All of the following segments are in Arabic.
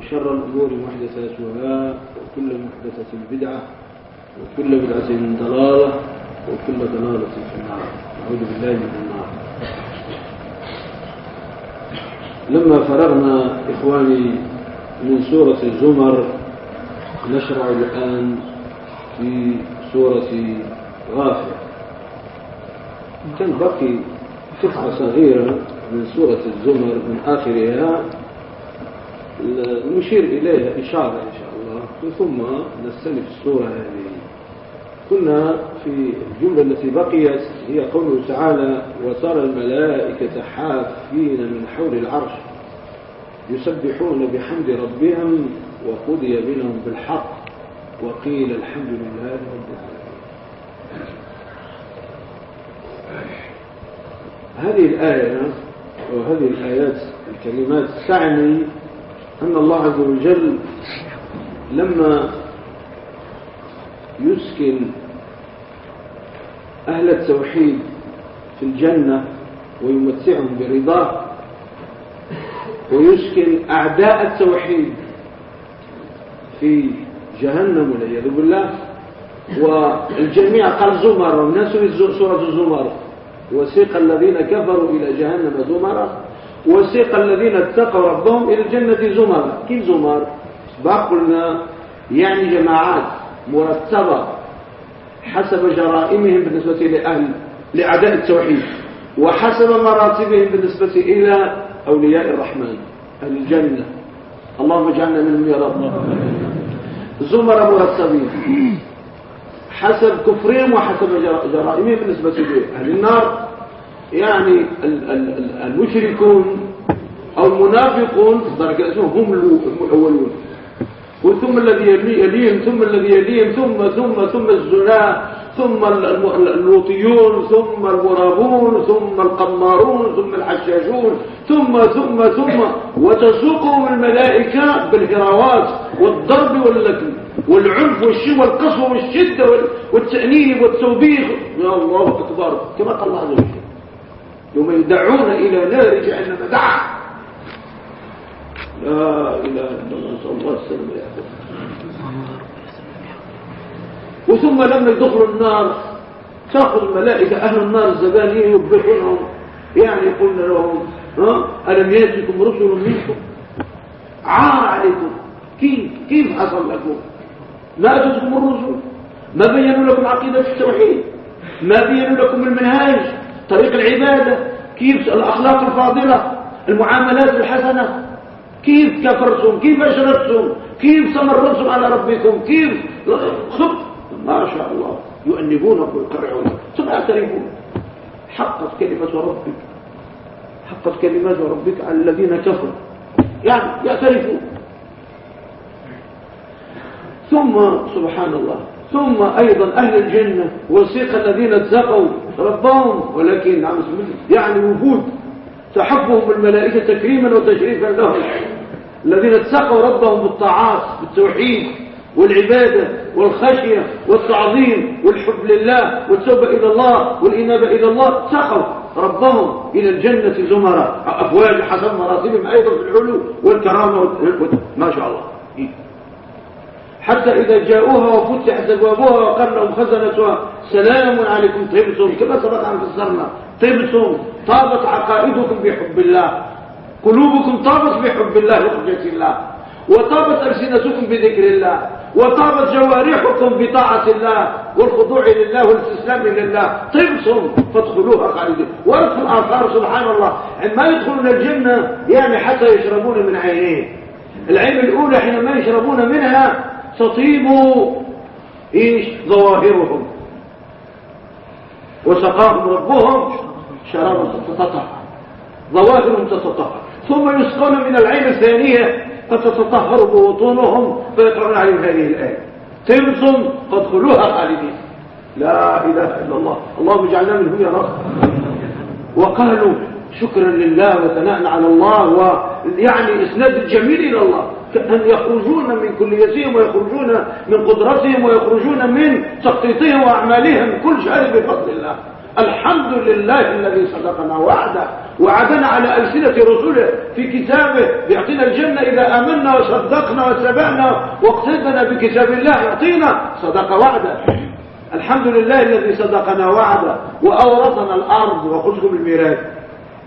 وشر الأمور محدثاتها وكل محدثة بدعة وكل بدعة ضلالة وكل ضلالة في النار. أعوذ بالله من النار. لما فرغنا إخواني من سورة الزمر نشرع الآن في سورة غافر. كان بقي قطعة صغيرة من سورة الزمر من آخرها. نشير إليها إشارة إن شاء الله. ثم نستلف السورة هذه. كنا في الجملة التي بقيت هي قوله تعالى وترى الملائكة حافين من حول العرش يسبحون بحمد ربهم وقضي بينهم بالحق وقيل الحمد لله رب العالمين. هذه الآية وهذه الآيات الكلمات تعني أن الله عز وجل لما يسكن أهل التوحيد في الجنة ويمتعهم برضاه ويسكن أعداء التوحيد في جهنم والعياذ بالله والجميع قال زمر والناس سورة الزمر وسيق الذين كفروا إلى جهنم زمرا. وسيق الذين اتقوا ربهم إلى الجنة زمرا كيف زمر؟ قلنا يعني جماعات مرتبة حسب جرائمهم بالنسبة لأهل لأعداء التوحيد وحسب مراتبهم بالنسبة إلى أولياء الرحمن أهل الجنة. اللهم اجعلنا منهم يا رب. زمر مرتبين حسب كفرهم وحسب جرائمهم بالنسبة لأهل النار. يعني المشركون أو المنافقون هم الأولون وثم الذي يليهم ثم الذي يليهم ثم ثم ثم الزنا ثم اللوطيون ثم المرابون ثم القمارون ثم الحشاشون ثم ثم ثم. وتسوقهم الملائكة بالهراوات والضرب واللكم والعنف والشي والقسوة والشدة والتأنيب والتوبيخ. يا الله أكبر كما قال الله عز وجل. يوم يدعون إلى نار جهنم. دعا لا إله إلا الله صلى الله عليه وسلم. وثم لما يدخلوا النار. تأخذ الملائكة أهل النار الزبانية يبخونهم يعني قلنا لهم ها؟ ألم يأتكم رسل منكم؟ عار عليكم كيف؟ كيف حصل لكم؟ ما أتتكم الرسل؟ ما بينوا لكم عقيدة التوحيد؟ ما بينوا لكم المنهاج؟ طريق العبادة كيف الأخلاق الفاضلة المعاملات الحسنة كيف كفرتم كيف أشركتم كيف سمرتم على ربكم كيف؟ خط ما شاء الله يؤنبونكم ويقرعون ثم يعترفون. حقت كلمة ربك حقت كلمات ربك على الذين كفروا. يعني يعترفون. ثم سبحان الله ثم أيضا أهل الجنة وسيق الذين اتقوا ربهم. ولكن نعم يعني وجود تحفهم الملائكة تكريما وتشريفا لهم. الذين اتقوا ربهم بالطاعات بالتوحيد والعبادة والخشية والتعظيم والحب لله والتوبة إلى الله والإنابة إلى الله. اتقوا ربهم إلى الجنة زمرا أفواج حسب مراتبهم أيضا في العلو والكرامة ما شاء الله. حتى إذا جاءوها وفتحت أبوابها وقال لهم خزنتها سلام عليكم طيبتم. كما سبق أن فسرنا طيبتم طابت عقائدكم بحب الله. قلوبكم طابت بحب الله وخشية الله. وطابت ألسنتكم بذكر الله. وطابت جوارحكم بطاعة الله. والخضوع لله والاستسلام لله طبتم فادخلوها خالدين ورد في الآثار سبحان الله. عندما يدخلون الجنة يعني حتى يشربون من عينين العين الأولى حينما يشربون منها تطيب إيش ظواهرهم وسقاهم ربهم شرابا تتطهر. ظواهرهم تتطهر. ثم يسقون من العين الثانية فتتطهر بوطونهم فيقرأون عليهم هذه الآية. تلصم فادخلوها خالدين. لا إله إلا الله. اللهم اجعلنا منهم يا رب. وقالوا شكرا لله وثناء على الله ويعني إسناد الجميل إلى الله. كأن يخرجون من كليتهم ويخرجون من قدرتهم ويخرجون من تخطيطهم وأعمالهم كل شيء بفضل الله. الحمد لله الذي صدقنا وعده وعدنا على ألسنة رسوله في كتابه يعطينا الجنة إذا آمنا وصدقنا واتبعنا واقتدنا بكتاب الله يعطينا صدق وعده. الحمد لله الذي صدقنا وعده وأورثنا الأرض وخذكم الميراث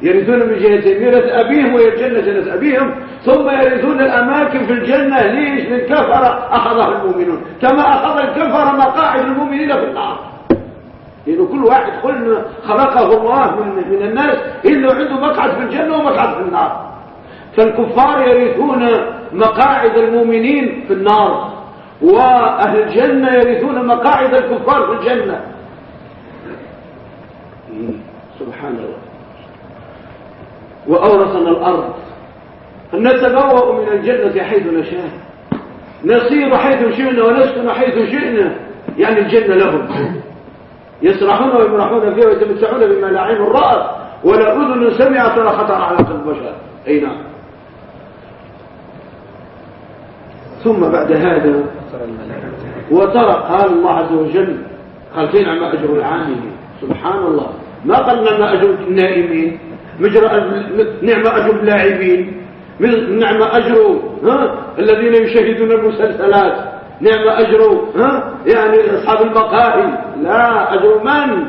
يرثون من جهة ميراث أبيهم ويرجن جنة أبيهم ثم يرثون الأماكن في الجنة. ليش؟ للكفرة أخذها المؤمنون. كما أخذ الكفرة مقاعد المؤمنين في النار. لأنه كل واحد كل خلقه الله من, من الناس إلا عنده مقعد في الجنة ومقعد في النار. فالكفار يرثون مقاعد المؤمنين في النار وأهل الجنة يرثون مقاعد الكفار في الجنة. سبحان الله. وأورثنا الأرض. نتبوأ من الجنة حيث نشاء. نصير حيث شئنا ونسكن حيث شئنا. يعني الجنة لهم. يسرحون ويمرحون فيها ويتمتعون بما لا عين رأت. ولا أذن سمعت ولا خطر على قلب بشر. أي نعم. ثم بعد هذا وترى قال الله عز وجل قال فين نعم أجر العاملين. سبحان الله. ما قلنا ما أجر النائمين. نعم أجر اللاعبين نعم أجر ها الذين يشاهدون المسلسلات نعم أجر ها يعني أصحاب المقاهي لا أجر من؟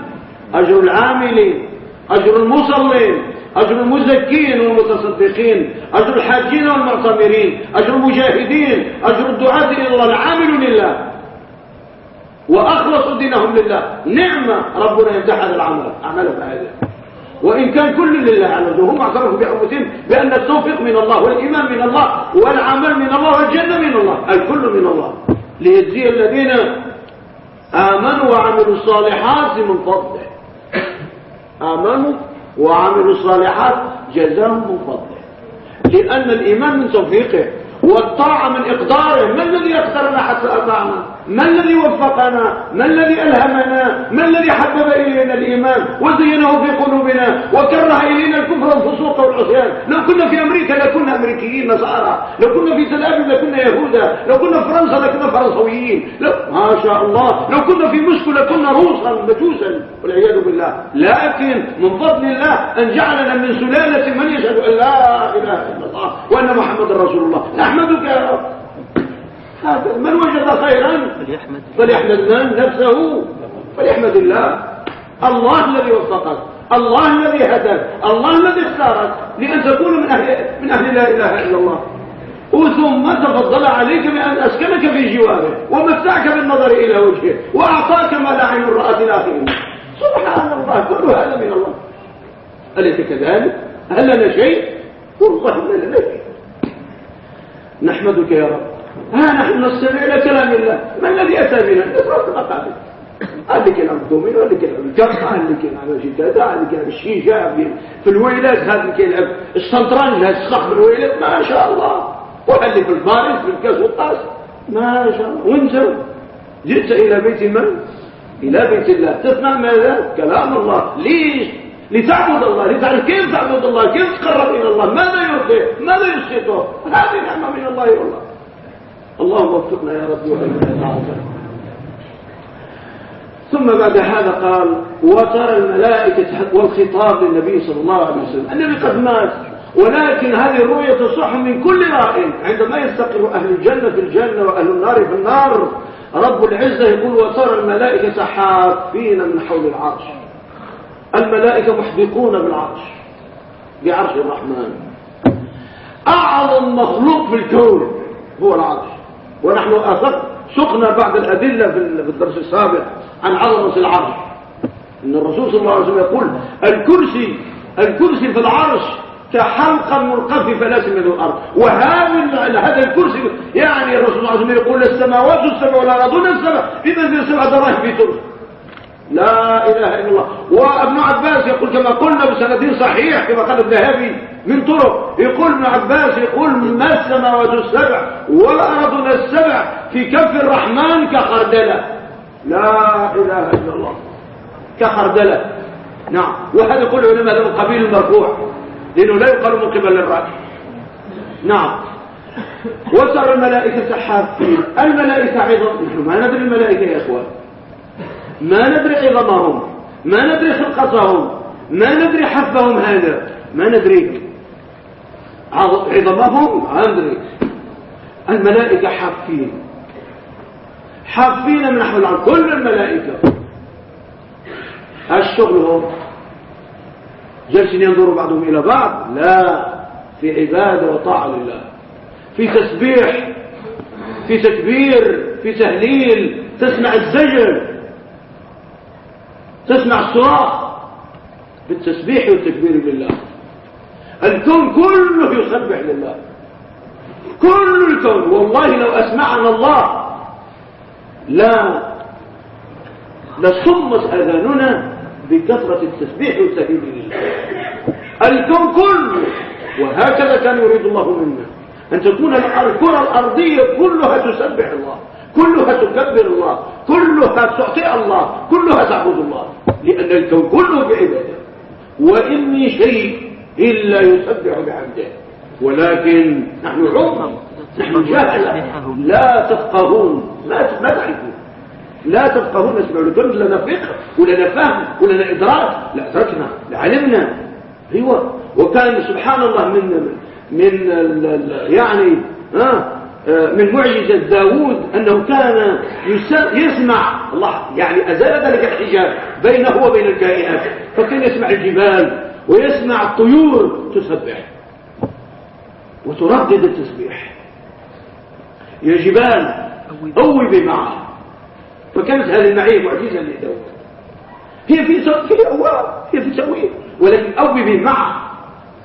أجر العاملين أجر المصلين أجر المزكين والمتصدقين أجر الحاجين والمعتمرين أجر المجاهدين أجر الدعاة إلى الله العامل لله. وأخلصوا دينهم لله. نعمة ربنا يمتح هذا العمل أعمال هذا وإن كان كل لله على وجل هم أعترفوا بأنفسهم بأن التوفيق من الله والإيمان من الله والعمل من الله والجنة من الله الكل من الله. ليجزي الذين آمنوا وعملوا الصالحات من فضله. آمنوا وعملوا الصالحات جزاهم من فضله. لأن الإيمان من توفيقه والطاعة من إقداره ما الذي أقدرنا حتى أطعنا ما الذي وفقنا؟ ما الذي ألهمنا؟ ما الذي حبب إلينا الإيمان وزينه في قلوبنا وكره إلينا الكفر والفسوق والعصيان؟ لو كنا في أمريكا لكنا أمريكيين نصارى لو كنا في تل أبيب لكنا يهودا لو كنا في فرنسا لكنا فرنسويين لو ما شاء الله لو كنا في موسكو لكنا روسا مجوسا والعياذ بالله. لكن من فضل الله أن جعلنا من سلالة من يشهد أن لا إله إلا الله وأن محمد رسول الله. نحمدك يا رب. من وجد خيرا؟ فليحمد, من؟ نفسه. فليحمد الله. الله الذي وفقك. الله الذي هداك. الله الذي اختارك. لأن تكون من أهل, من أهل لا إله إلا الله. وثم تفضل عليك بأن أسكنك في جواره ومتعك بالنظر إلى وجهه وأعطاك ما لا عين رأت الآخرين سبحان الله كل هذا من الله. أليس كذلك؟ هل لنا شيء؟ والله ما لنا شيء نحمدك يا رب. ها نحن نستمع إلى كلام الله. ما الذي أتى بنا؟ نترك مقابل قال لك يلعب الدومين قال لك يلعب الكرة قال يلعب الجدادة قال لك يلعب الشيشة في الويلات هذا لك يلعب الشطرنج هذا الصخر الويلات. ما شاء الله. وقال لك الباريس في الكاس والطاس. ما شاء الله. وانت جئت إلى بيت من؟ إلى بيت الله. تسمع ماذا؟ كلام الله. ليش؟ لتعبد الله. لتعرف كيف تعبد الله. كيف تقرب إلى الله. ماذا يرضيه ماذا يسقطه هذه نعمة من الله والله. اللهم وفقنا يا رب وأيها ثم بعد هذا قال وترى الملائكة والخطاب للنبي صلى الله عليه وسلم. النبي قد مات ولكن هذه الرؤية تصح من كل راء. عندما يستقر أهل الجنة في الجنة وأهل النار في النار رب العزة يقول وترى الملائكة حافين من حول العرش. الملائكة محدقون بالعرش بعرش الرحمن. أعظم مخلوق في الكون هو العرش. ونحن أثق سقنا بعض الأدلة في الدرس السابق عن عظمة العرش. إن الرسول صلى الله عليه وسلم يقول الكرسي الكرسي في العرش كحلقة مرقى في فلاس من الأرض. وهذا هذا الكرسي يعني الرسول صلى الله عليه وسلم يقول السماوات السبع والأرضون السبع بمنزل سبع دراهم في ترس. لا إله إلا الله. وابن عباس يقول كما قلنا بسندين صحيح كما قال الذهبي من طرق. يقول ابن عباس يقول ما السماوات السبع والأرضنا السبع في كف الرحمن كخردلة لا إله إلا الله. كخردلة. نعم. وهذا يقول علماء هذا من قبيل المرفوع لأنه لا يقال من قبل الرأي. نعم. وترى الملائكة حافين. الملائكة عظم نحن ما ندري الملائكة يا إخوان. ما ندري عظمهم ما ندري خلقتهم ما ندري حفهم هذا ما ندري. عظمهم؟ أدري الملائكة حافين. حافين من نحو العرض كل الملائكة. الشغل هم جالسين ينظروا بعضهم إلى بعض. لا في عبادة وطاعة لله. في تسبيح في تكبير في تهليل. تسمع الزجر. تسمع الصراخ بالتسبيح والتكبير لله. الكون كله يسبح لله. كل الكون. والله لو أسمعنا الله لا لصمت أذاننا بكثرة التسبيح والتهليل لله. الكون كله وهكذا كان يريد الله منا. أن تكون الكرة الأرضية كلها تسبح الله كلها تكبر الله كلها تعطي الله كلها تعبد الله. لأن الكون كله بعبادة. وإن شيء إلا يسبح بحمده. ولكن نحن عمر نحن جهلة لا تفقهون. ما ما تعرفون. لا تفقهون. اسمعوا لكم لنا فقه ولنا فهم ولنا إدراك. لا أدركنا لعلمنا أيوة. وكان سبحان الله من من يعني ها من معجزة داود أنه كان يسمع الله يعني أزال ذلك الحجاب بينه وبين الكائنات فكان يسمع الجبال ويسمع الطيور تسبح وتردد التسبيح. يا جبال أوبي معه فكانت هذه المعية معجزة لداود هي في أواب هي في تسويه ولكن أوبي معه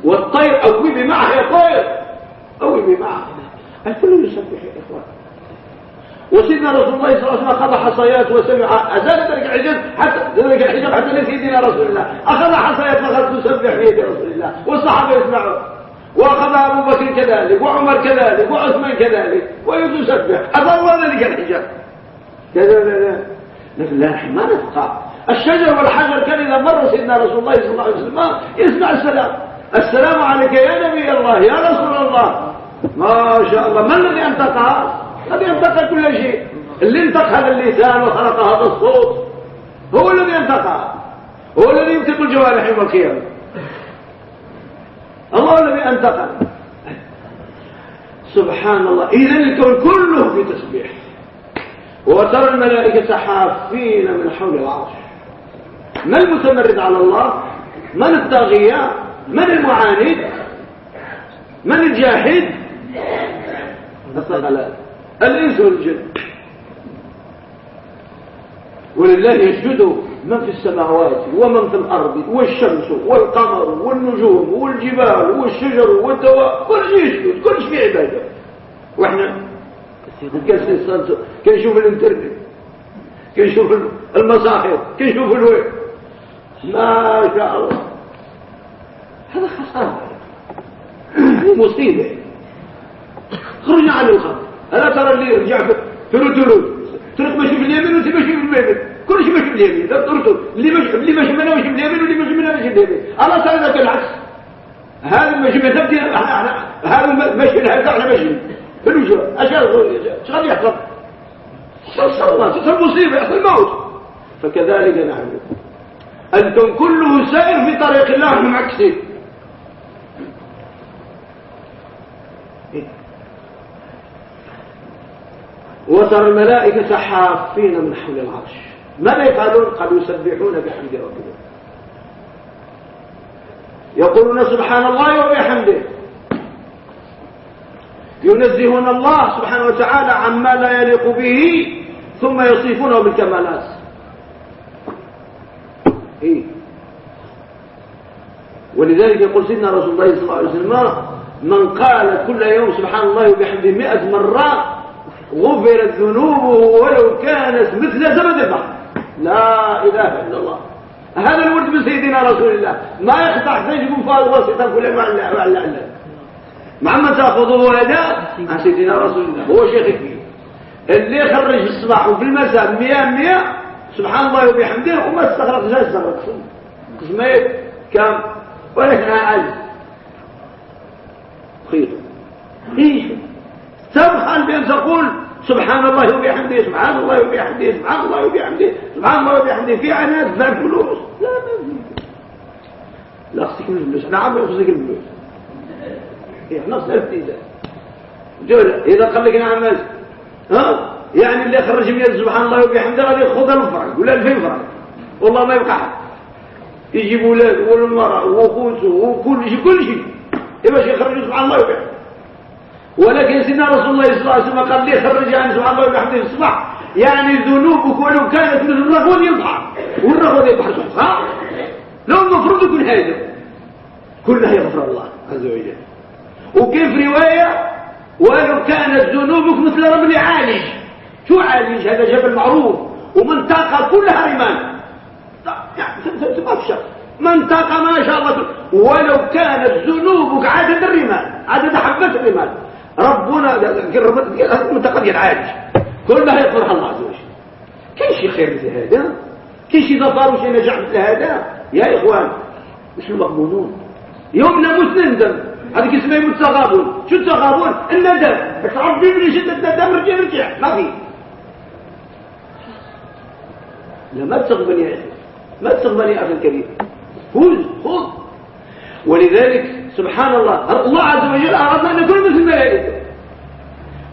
والطير أوبي معه يا طير. أوبي معه الكل يسبح يا إخوان. وسيدنا رسول الله صلى الله عليه وسلم أخذ حصيات وسمع أزال ذلك الحجاب حتى ذلك الحجاب حتى لسيدنا رسول الله. أخذ حصيات فأخذ تسبح يد رسول الله. والصحابة يسمعون. وأخذ أبو بكر كذلك وعمر كذلك وعثمان كذلك ويسبح أضل ذلك الحجاب. كذا لا لكن لا ما نفقه الشجر والحجر كان إذا مر سيدنا رسول الله صلى الله عليه وسلم يسمع السلام. السلام عليك يا نبي الله يا رسول الله. ما شاء الله. ما الذي انتقى الذي انتقى كل شيء. اللي انتقى هذا اللسان وخلق هذا الصوت. هو الذي انتقى هو الذي ينطق الجوارح يوم القيامه الله الذي انتقى سبحان الله اذا الكون كله في تسبيح. وترى الملائكة حافين من حول العرش. ما المتمرد على الله؟ من الطاغيه من المعاند؟ من الجاحد الإنس والجن ولله يسجد من في السماوات ومن في الأرض والشمس والقمر والنجوم والجبال والشجر والدواء. كل شيء يسجد كل شيء عبادة. وإحنا كنشوف الإنترنت كنشوف المصاحف كنشوف الويب. ما شاء الله. هذا خسارة. مصيبة. خرجنا عن الخط ألا ترى اللي رجع في الرتلود ترك ماشي في اليمين وانت ماشي في اليمين. كل شيء ماشي في اليمين. لا ترتل اللي ماشي اللي ماشي منا ماشي في اليمين واللي ماشي منا ماشي في اليمين. ألا ترى ذاك العكس. هذا ماشي من تبدي هذا ماشي هذا إحنا ماشي في الوجوه اشغل شغل يحصل؟ الله تصل مصيبة يحصل موت. فكذلك نعمل الكون كله سائر في طريق الله إحنا معكسين وترى الملائكة حافين من حول العرش. ماذا يفعلون؟ قالوا يسبحون بحمد ربهم يقولون سبحان الله وبحمده. ينزهون الله سبحانه وتعالى عما لا يليق به ثم يصفونه بالكمالات. إيه؟ ولذلك يقول سيدنا رسول الله صلى الله عليه وسلم من قال كل يوم سبحان الله وبحمده مئة مرة غفرت ذنوبه ولو كانت مثل زبد البحر. لا إله إلا الله. هذا الورد من سيدنا رسول الله. ما يقطع سيجب فاض واسطة كل ما على مع ما تأخذه هذا عن سيدنا رسول الله. هو شيخ كبير اللي يخرج في الصباح وفي المساء مئة مئة سبحان الله وبحمده وما استغرق لا استغرق. قسمين كم؟ ولكن عاجز خير إيش تبخل بأن تقول سبحان الله وبحمده سبحان الله وبحمده سبحان الله وبحمده سبحان الله وبحمده. في عناد لا ما في. لا خصك الفلوس. نعم خصك الفلوس. نفس الابتزاز إذا قال لك نعم ها؟ يعني اللي خرج من سبحان الله وبحمده غادي ياخذ الفرق ولا 2000 فرق والله ما يبقى حد يجيب ولاد والمرأة وخوته وكل شيء كل شيء. باش يخرج سبحان الله وبحمده. ولكن سيدنا رسول الله صلى الله عليه وسلم قال لي خرج عن سبحان الله وبحمده في الصباح يعني ذنوبك ولو كانت مثل الرغود يبحر والرغود يبحر ها؟ لو المفروض يكون هذا كلها يغفر الله عز وجل. وكيف رواية؟ ولو كانت ذنوبك مثل رمل عالج شو عالج هذا جبل معروف. ومنطقة كلها رمال يعني تبشر منطقة ما شاء الله. ولو كانت ذنوبك عدد الرمال عدد حبات الرمال. ربنا المنطقة ديال عالج كلها يغفرها الله عز وجل. كاين شي خير مثل هذا؟ كاين شي ظفر وشي نجاح مثل هذا؟ يا إخوان مش المقبولون. يوم نموت نندم هذيك اسمها التغابن. شو التغابن؟ الندم. تعرف من شدة الندم رجع رجع. ما في. لا ما تستقبل يا أخي ما تستقبل يا أخي الكريم. فوز خذ. ولذلك سبحان الله الله عز وجل أردنا أن نكون مثل الملائكة؟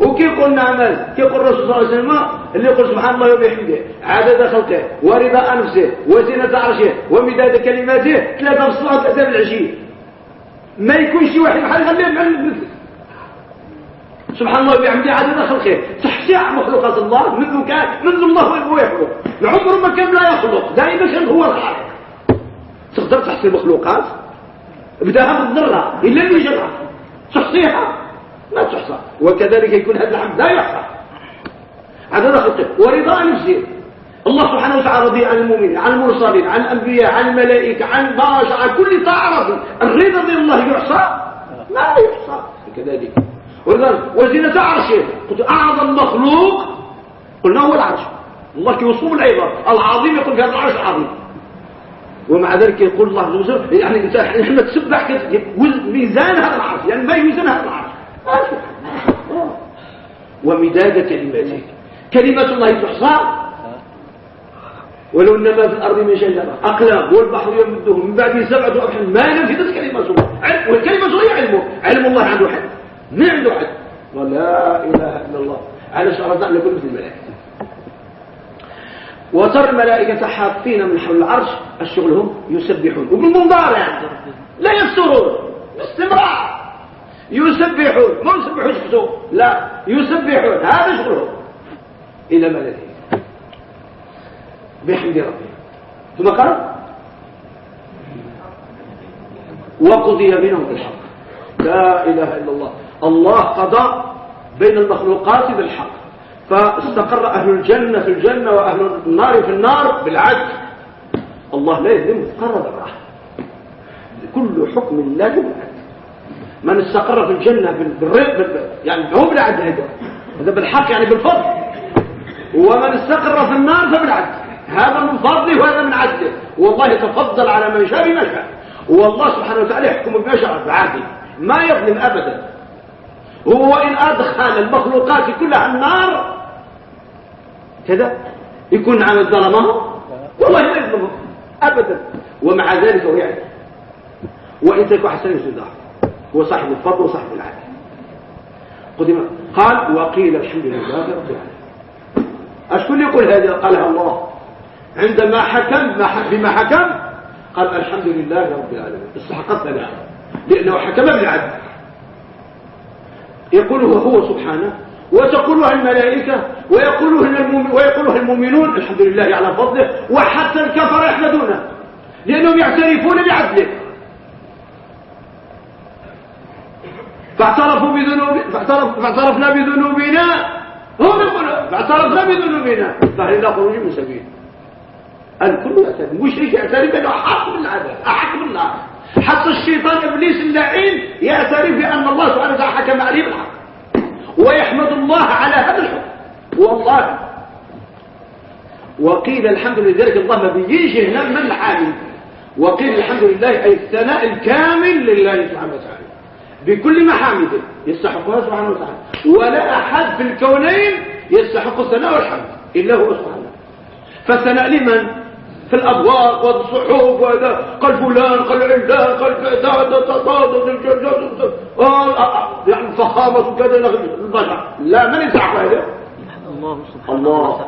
وكيف قلنا عمل كيف قل الرسول صلى الله عليه وسلم؟ اللي يقول سبحان الله وبحمده عدد خلقه ورضا نفسه وزنة عرشه ومداد كلماته ثلاثة في الصلاة وثلاثة في العشي ما يكون شي واحد بحال خليه مع سبحان الله وبحمده عدد خلقه. تحتاع مخلوقات الله منذ كان منذ الله هو يخلق. العمر ما كان لا يخلق. دائما كان هو الخالق؟ تقدر تحصي المخلوقات بداها بالذره الا المجره تحصيها ما تحصى. وكذلك يكون هذا الحمد لا يحصى. هذا خلقه ورضا نفسه الله سبحانه وتعالى رضي عن المؤمنين عن المرسلين عن الأنبياء عن الملائكة عن باشا عن كل طاعه الرضا رضي الله يحصى؟ لا يحصى. كذلك. وزنة عرشه. قلت أعظم مخلوق. قلنا هو العرش. الله كيوصفه بالعباد العظيم يقول في هذا العرش العظيم ومع ذلك يقول الله عز وجل يعني إحنا تسبح ميزان هذا العرش يعني ما يوزن هذا العرش. ومداد كلماته كلمة الله تحصى. ولو انما في الأرض من شجره أقلام والبحر يمده. من بعد سبعة ابحر ما نفذت كلمة الله. والكلمة هي علمه علم الله عنده حد. ما عنده حد. ولا إله إلا الله. على شرطان لكل مثل الملائكة. وترى الملائكة حاطين من حول العرش الشغلهم يسبحون. وبالمضارع لا يفترون باستمرار. يسبحون. ما يسبحون شفتوا. لا. يسبحون. هذا شغلهم. إلى ملده بحمد ربهم ثم قال وقضي بينهم بالحق. لا إله إلا الله. الله قضى بين المخلوقات بالحق. فاستقر أهل الجنة في الجنة وأهل النار في النار بالعدل الله لا يظلم مثقال ذرة كل حكم الله بالعدل من استقر في الجنة بالرق يعني هو بالعدل هذا. هذا بالحق يعني بالفضل. ومن استقر في النار فبالعدل هذا من فضله وهذا من عدله والله يتفضل على من شاء بما شاء. والله سبحانه وتعالى يحكم بما شاء بعدل ما يظلم أبدا. هو إن أدخل المخلوقات كلها النار كذا يكون عن ظلمه والله لا يظلمه ابدا. ومع ذلك هو يعلم وإن تكون حسن يسدها هو صاحب الفضل وصاحب العدل قدم قال وقيل الحمد لله رب العالمين. اشكون يقول هذا قالها الله. عندما حكم بما حكم قال الحمد لله رب العالمين. استحقت لنا لأنه حكم بالعدل يقوله هو سبحانه. وتقولها الملائكة ويقولها, المؤمنون الحمد لله على فضله وحتى الكفر يحمدونه لأنهم يعترفون بعدله. فاعترفوا بذنوب فاعترف فاعترفنا بذنوبنا هم يقولون فاعترفنا بذنوبنا. فهل خروج من سبيل. الكل يعترف المشرك يعترف انه احق بالعذاب احق بالنار حتى الشيطان إبليس اللعين يعترف بأن الله سبحانه وتعالى حكم عليه بالحق. ويحمد الله على هذا الحكم. والله. وقيل الحمد لله ذلك الله ما بيجيش هنا من الحامل وقيل الحمد لله أي الثناء الكامل لله سبحانه وتعالى. بكل محامده يستحقها سبحانه وتعالى. ولا أحد في الكونين يستحق الثناء والحمد. إلا هو سبحانه. فالثناء لمن؟ في الأبواب والصحف وهذا. قال فلان قال علان قال كذا الفخامة وكذا البشر لا من يسعى هذا. الله سبحانه الله.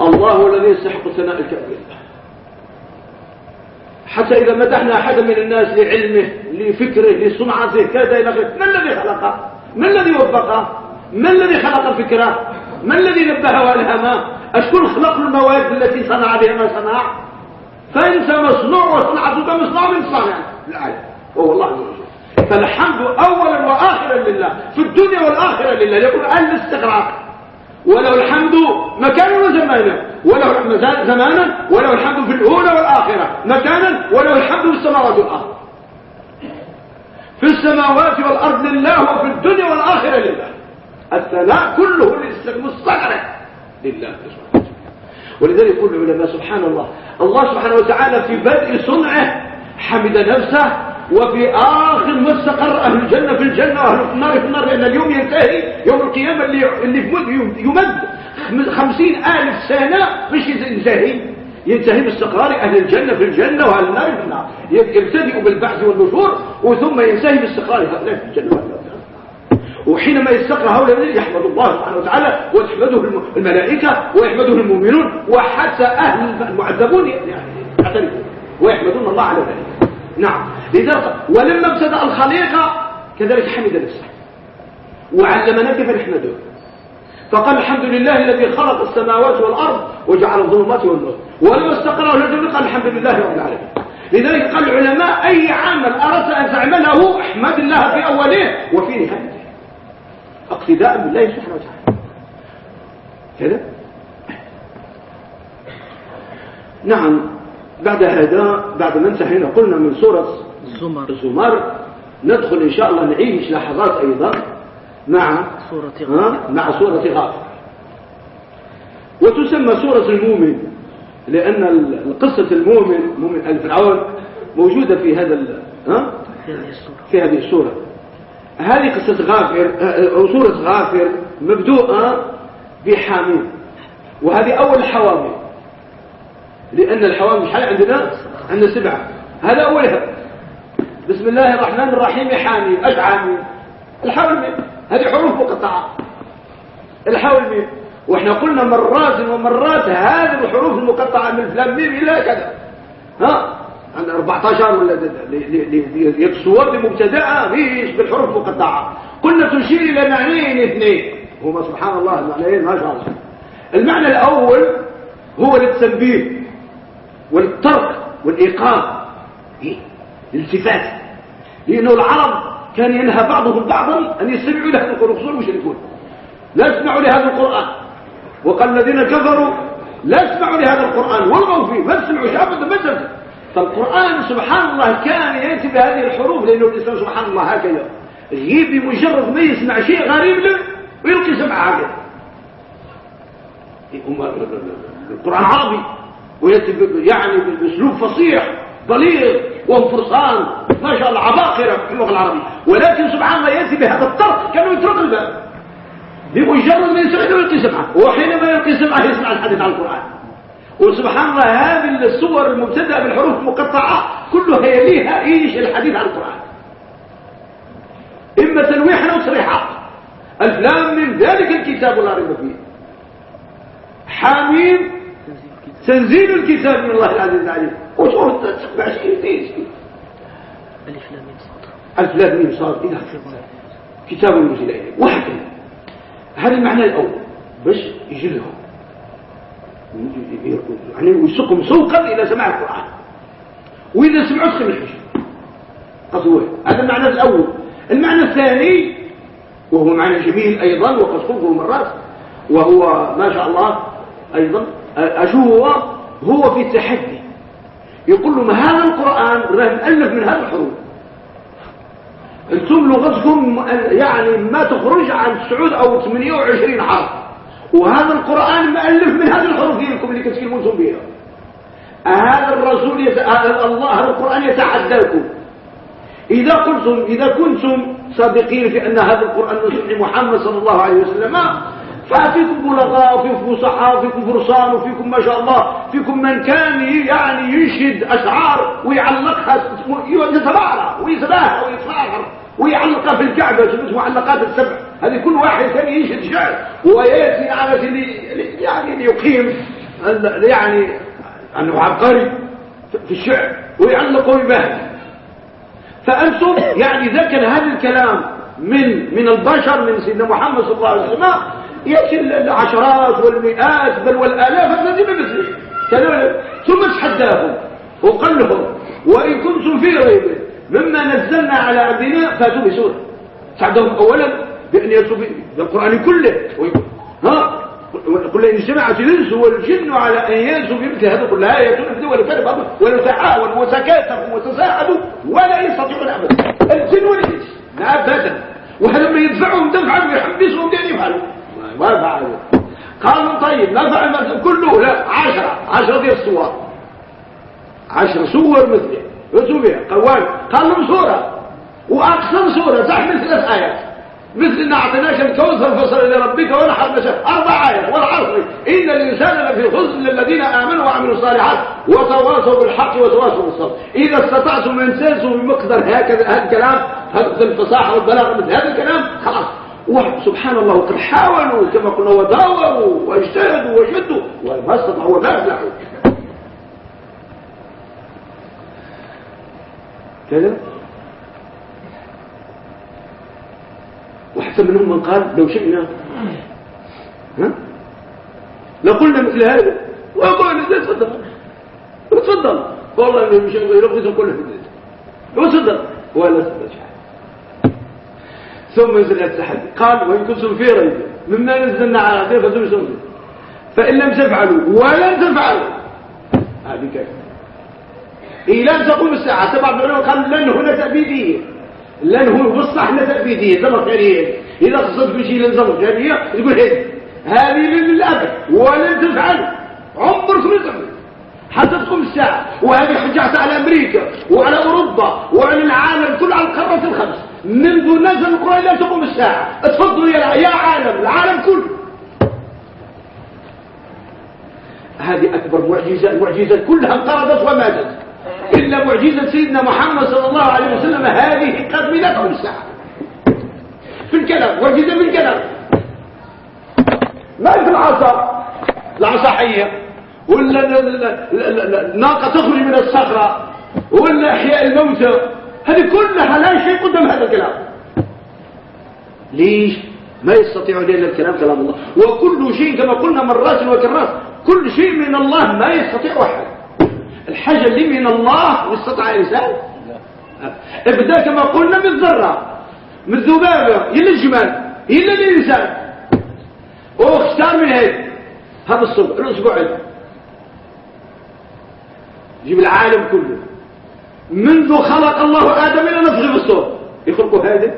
الله الذي يستحق ثناء الكافرين. حتى إذا مدحنا أحدا من الناس لعلمه لفكره لصنعته كذا إلى غيره ما الذي خلقه؟ ما الذي وفقه؟ ما الذي خلق الفكرة ما الذي نبه والهمه أشكون خلق المواد التي صنع بها ما صنع. فأنت مصنوع وصنعتك مصنوع من صانع. لا هو الله عز وجل. فالحمد أولا وآخرا لله. في الدنيا والآخرة لله. يقول أهل الاستغراق وله الحمد مكانا وزمانا. وله زمانا. وله الحمد في الأولى والآخرة مكانا. وله الحمد في السماوات والأرض. في السماوات والأرض لله وفي الدنيا والآخرة لله. الثناء كله مستغرق لله ولذلك يقول العلماء سبحان الله الله سبحانه وتعالى في بدء صنعه حمد نفسه وفي آخر ما استقر أهل الجنة في الجنة وأهل النار في النار لأن اليوم ينتهي يوم القيامة اللي, اللي يمد خمسين ألف سنة مش ينتهي. ينتهي باستقرار أهل الجنة في الجنة وأهل النار في النار. يبتدئ بالبعث والنشور وثم ينتهي باستقرار هؤلاء في الجنة. والنار وحينما يستقر هؤلاء يحمد الله سبحانه وتعالى وتحمده الملائكة ويحمده المؤمنون وحتى أهل المعذبون يعترفون ويحمدون الله على ذلك. نعم. لذلك ولما ابتدأ الخليقة كذلك حمد نفسه وعلمنا كيف نحمده فقال الحمد لله الذي خلق السماوات والأرض وجعل الظلمات والنور. ولما استقر الرجل قال الحمد لله رب العالمين. لذلك قال العلماء أي عمل أردت أن تعمله احمد الله في أوله وفي نهايته. اقتداء بالله سبحانه وتعالى. كذا نعم بعد هذا بعد ما انتهينا قلنا من سورة الزمر الزمر ندخل إن شاء الله نعيش لحظات أيضا مع سورة غافر. مع سورة غافر. وتسمى سورة المؤمن لأن قصة المؤمن مؤمن الفرعون موجودة في هذا ها؟ في هذه السورة. هذه قصة غافر أو سورة غافر مبدوءة بحامين وهذه أول الحوامل لأن الحوامل حال عندنا؟ عندنا سبعة. هذا أولها. بسم الله الرحمن الرحيم حامين أش حامين الحوامل هذه حروف مقطعة. الحوامل وإحنا قلنا مرات ومرات هذه الحروف المقطعة من فلان ميم إلى كذا. ها؟ عند 14 ولا يتصور بمبتدأ فيش بالحروف مقطعة. قلنا تشير إلى معنيين اثنين. هما سبحان الله المعنيين ما شاء الله. المعنى الأول هو للتنبيه والترك والإيقاظ الالتفات لأنه العرب كان ينهى بعضهم بعضا أن يستمعوا لهذا القرآن. المشركون. لا اسمعوا لهذا القرآن. وقال الذين كفروا لا اسمعوا لهذا القرآن. والغوا فيه ما تسمعوش أبدا ما تسمعوا. فالقرآن سبحان الله كان يأتي بهذه الحروف لأنه الإسلام سبحان الله هكذا. يجيب بمجرد ما يسمع شيء غريب له ويلقي سمع هكذا. القرآن عربي. ويأتي يعني بأسلوب فصيح بليغ وفرسان ما شاء الله عباقرة في اللغة العربية. ولكن سبحان الله يأتي بهذا الطرق كانوا يترك الباب بمجرد ما يسمع يلقي سمعه. وحينما يلقي سمعه يسمع الحديث عن القرآن. وسبحان الله هذه الصور المبتدأة بالحروف المقطعة كلها يليها إيش؟ الحديث عن القرآن. إما تنويحا أو تصريحا الفلام من ذلك الكتاب لا ريب فيه. حامين تنزيل الكتاب من الله العزيز العليم. وصورة تسبع شيء تيجي ألف لام صاد ألف لام صاد كتاب المسلمين إليه. وهكذا هذا المعنى الأول. باش يجي لهم يعني ويسقهم سوقا إلى سماع القرآن. وإذا سمعوا تخم الحج قصوه هذا المعنى الأول. المعنى الثاني وهو معنى جميل أيضا وقد قلته مرات وهو ما شاء الله أيضا أشوه هو في التحدي. يقول لهم هذا القرآن مؤلف من هذه الحروف. أنتم لغتكم يعني ما تخرج عن 9 أو 28 حرف. وهذا القرآن مؤلف كتكلمونكم بها هذا الرسول يت... الله القرآن يتحداكم إذا قلتم إذا كنتم صادقين في أن هذا القرآن نزل محمد صلى الله عليه وسلم ففيكم بلغاء وفيكم فصحاء وفيكم فرسان وفيكم ما شاء الله فيكم من كان يعني ينشد أشعار ويعلقها يتبارى ويتباهى ويتفاخر ويعلقها في الكعبة تسمى معلقات السبع. هذه كل واحد ثاني ينشد شعر ويأتي على يعني ليقيم. يعني أنه عبقري في الشعر ويعلقه ببهد فأنتم يعني كان هذا الكلام من من البشر من سيدنا محمد صلى الله عليه وسلم يصل العشرات والمئات بل والآلاف الذين مثله ثم تحداهم وقال لهم وإن كنتم في ريب مما نزلنا على عبدنا فاتوا بسورة. ساعدهم أولا بأن يأتوا بالقرآن كله. ها؟ قل إن اجتمعت الإنس والجن على أن يأتوا بمثل هذا كل آية تنفذ ولا كلمة ولا تعاونوا وتكاتفوا وتساعدوا ولا يستطيعون أبدا. الجن والإنس أبدا ولما يدفعهم دفعا ويحبسهم بأن يفعلوا؟ ما فعلوا. قالوا طيب نفعل كله لا عشرة عشرة دي الصور عشر صور مثله يتوا بها قال لهم سورة. وأقصر سورة تحمل ثلاث آيات. مثل إن أعطيناك الكوثر فصل إلى ربك ونحر نشاء أربع آيات. والعصر إن الإنسان لفي خزن الذين آمنوا وعملوا الصالحات وتواصوا بالحق وتواصوا بالصبر. إذا استطعتم أن تنسوا بمقدر هكذا هذا الكلام هذا الفصاحة والبلاغة مثل هذا الكلام خلاص. وسبحان الله وقد حاولوا كما قلنا وداوروا واجتهدوا وشدوا وما استطاعوا وما أفلحوا كذا؟ وحتى منهم من قال لو شئنا. ها؟ لقلنا مثل هذا. وقال تفضل. تفضل. والله إنه مش يرفض كله وتفضل ولا تفضل. ثم نزل التحدي. قال وإن كنتم في ريب مما نزلنا على عبدنا فزوجتم فإن لم تفعلوا ولن تفعلوا. هذه كيف؟ إيه لن تقوم الساعة. سبع العلماء قال لن هنا تأبيدية لن هو بصح هنا تأبيدية زمخشرية إذا قصدت بشيء لن زمخشرية تقول هذه هذه للأبد ولن تفعلوا عمركم يتعمل حتى تقوم الساعة وهذه حجعت على أمريكا وعلى أوروبا وعلى العالم كله على القارة الخمس. منذ نزل القرآن لا تقوم الساعة. اتفضلوا يا, يا عالم العالم كله. هذه أكبر معجزة المعجزة كلها انقرضت وماتت. إلا معجزة سيدنا محمد صلى الله عليه وسلم. هذه قد ملتهم الساعة في الكلام معجزة في الكلام. ما في العصا؟ العصا حية. ولا الناقة تخرج من الصخرة. ولا إحياء الموتى. هذه كلها لا شيء قدام هذا الكلام. ليش؟ ما يستطيع إلا الكلام كلام الله. وكل شيء كما قلنا مرات وكرات كل شيء من الله ما يستطيع أحد. الحاجة اللي من الله يستطيع الإنسان إبدا كما قلنا بالذرة من الذبابة إلى الجمال إلى الإنسان واختار من هيك. هذا الصبح الأسبوع جيب العالم كله. منذ خلق الله آدم إلى نفخ في الصوت. يخلقوا هذا.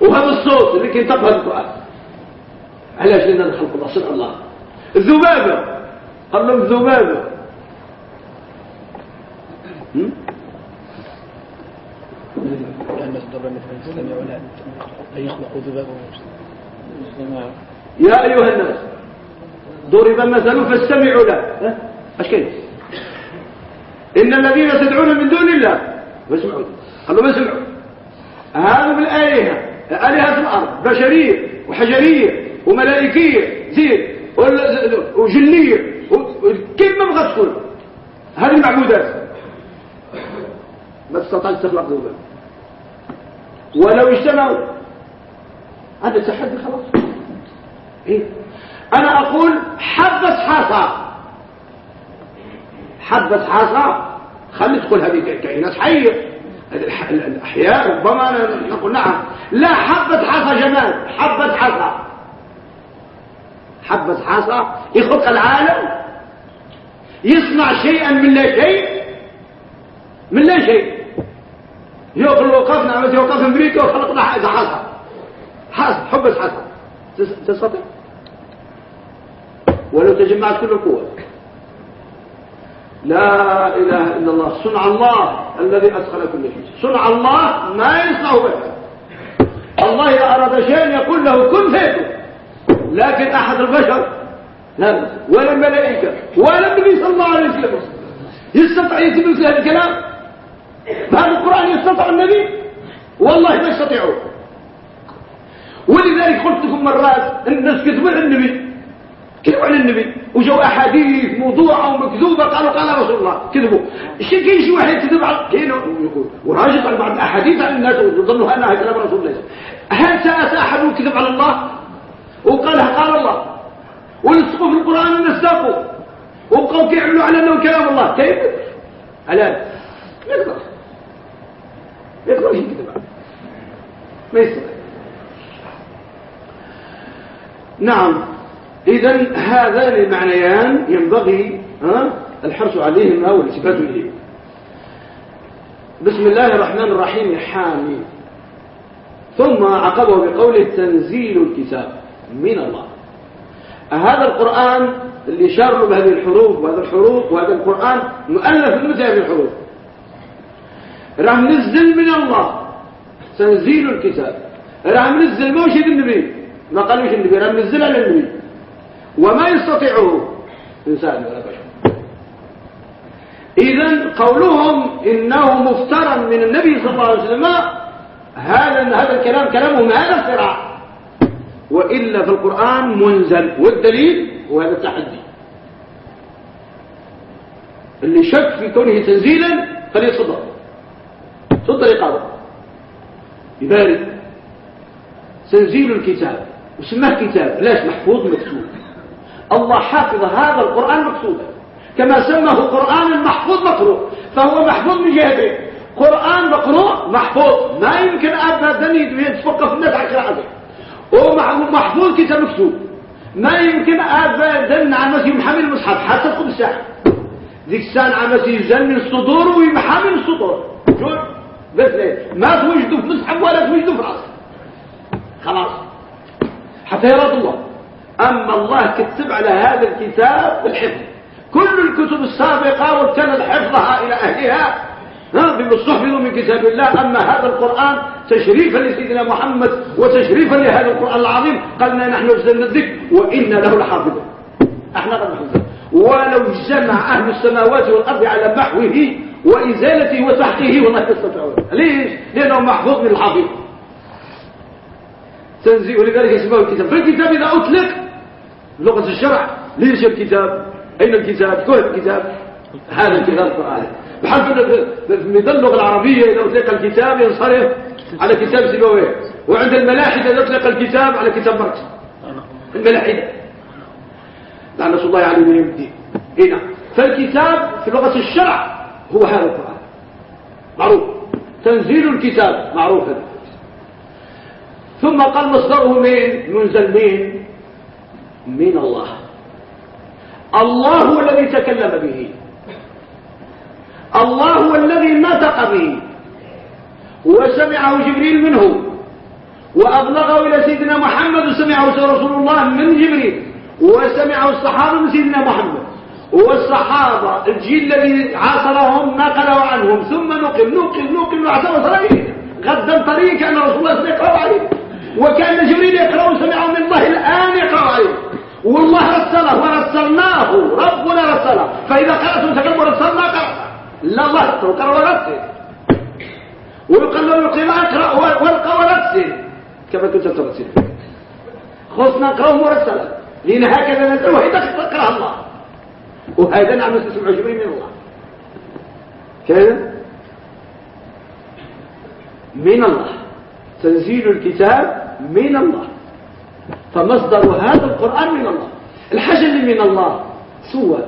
وهذا الصوت اللي كنت تقرأ القرآن. علاش؟ لنا نخلق الله صدق الله. الذبابة. قال لهم الذبابة يا أيها الناس ضرب مثل فاستمعوا له. إيش كيف إن الذين تدعون من دون الله واسمعوا. قالوا ما سمعوا هذا بالآلهة آلهة الأرض بشرية وحجرية وملائكية زين وجنية. كيف ما بغى تكون هذه المعبودات. ما تستطيع تخلق ذوبا ولو اجتمعوا هذا تحدي خلاص. إيه؟ أنا أقول حبس حصى. حبة حصى. خلي تقول هذه كائنات حية. الأحياء ربما نقول نعم. لا حبة حصى جمال. حبة حصى. حبة حصى يخلق العالم يصنع شيئا من لا شيء من لا شيء. يقول وقفنا عملت وقف أمريكا وخلقنا حصى حصى حبة حصى تستطيع؟ ولو تجمعت كل القوة. لا إله إلا الله. صنع الله الذي أدخل كل شيء. صنع الله ما يصنع به. الله إذا أراد شيئا يقول له كن فيكن لكن أحد البشر لا ولا الملائكة ولا النبي صلى الله عليه وسلم. يستطيع يتم مثل هذا الكلام؟ هذا القرآن يستطيع النبي؟ والله ما يستطيعون. ولذلك قلت لكم مرات الناس كذبوا على النبي. كذبوا على النبي. وجوا أحاديث موضوعة ومكذوبة قالوا قال رسول الله. كذبوا شي كاين شي واحد يكذب على كاين وراجع على بعض الأحاديث عن الناس وظنوا أنها كلام رسول الله. هل سأس أحد يكذب على الله؟ وقالها قال الله. ولصقوا في القرآن الناس ساقوا وبقوا كيعملوا على انه كلام الله. كيف على ما يقدرش يكذب ما يستطيع نعم. إذا هذان المعنيان ينبغي الحرص عليهما والالتفات إليه. بسم الله الرحمن الرحيم حامي. ثم عقبه بقوله تنزيل الكتاب من الله. هذا القرآن اللي له بهذه الحروف وهذا الحروف وهذا القرآن مؤلف من هذه الحروف؟ راح نزل من الله. تنزيل الكتاب. راح نزل موشد النبي؟ ما قالوش النبي؟ راح نزل على النبي. وما يستطيعه. إنسان ولا بشر. إذا قولهم إنه مفترى من النبي صلى الله عليه وسلم. هذا هذا الكلام كلامهم هذا افتراء وإلا في القرآن منزل. والدليل هو هذا التحدي. اللي شك في كونه تنزيلا فليصدر يقرأ يبارك تنزيل الكتاب وسماه كتاب. لاش محفوظ مكتوب الله حافظ هذا القرآن مقصودا كما سماه قرآن محفوظ مقروء فهو محفوظ من جهتين قرآن مقروء محفوظ. ما يمكن أبدا يتفقف الناس على قراءته ومحفوظ كتاب مكتوب. ما يمكن أبدا على مسيح محمل المصحف. حتى تقوم الساعة ذيك الساعة على مسيح يزن الصدور ويمحمل الصدور. بس ما توجدوا في مصحف ولا توجدوا في راسه خلاص. حتى يراد الله. أما الله كتب على هذا الكتاب بالحفظ. كل الكتب السابقة وكان حفظها إلى أهلها بما استحفظوا من كتاب الله. أما هذا القرآن تشريفا لسيدنا محمد وتشريفا لهذا القرآن العظيم قالنا نحن نزلنا الذكر وإنا له لحافظون. أحنا قد ولو اجتمع أهل السماوات والأرض على محوه وإزالته وسحقه والله يستطيعون ليش؟ لأنه محفوظ من الحافظ. تنزيل ولذلك اسمه الكتاب. فالكتاب إذا أطلق لغة الشرع ليش الكتاب؟ أين الكتاب؟ كيف الكتاب؟ هذا الكتاب القرآن. بحسب من اللغة العربية إذا أطلق الكتاب ينصرف على كتاب سيبويه. وعند الملاحدة إذا أطلق الكتاب على كتاب مركز الملاحدة. لعنة الله عليه من الدين هنا فالكتاب في لغة الشرع هو هذا القرآن. معروف. تنزيل الكتاب معروف. هذا ثم قال مصدره مين؟ منزل مين؟ من الله. الله هو الذي تكلم به. الله هو الذي نطق به. وسمعه جبريل منه. وأبلغه إلى سيدنا محمد وسمعه رسول الله من جبريل. وسمعه الصحابة من سيدنا محمد. والصحابة الجيل الذي عاصرهم نقلوا عنهم ثم نقل نقل نقل وعصر صلاه غدا طريق كان رسول الله الله عليه وكان جبريل يقرأ وسمعه من الله الآن يقرأ عليه. والله رسله ورسلناه ربنا رسله. فإذا قرأتم تكلم رسلنا قرأ. لا الله قرأ ورسل ويقال له يقيم أقرأ والقى ورسل كما كنت ترسل خصنا نقرأه مرسلا لأن هكذا نزل وحيدا تقرأ الله. وهذا نعم تسمع جبريل من الله. كذا؟ من الله. تنزيل الكتاب من الله. فمصدر هذا القرآن من الله. الحاجة اللي من الله سوى.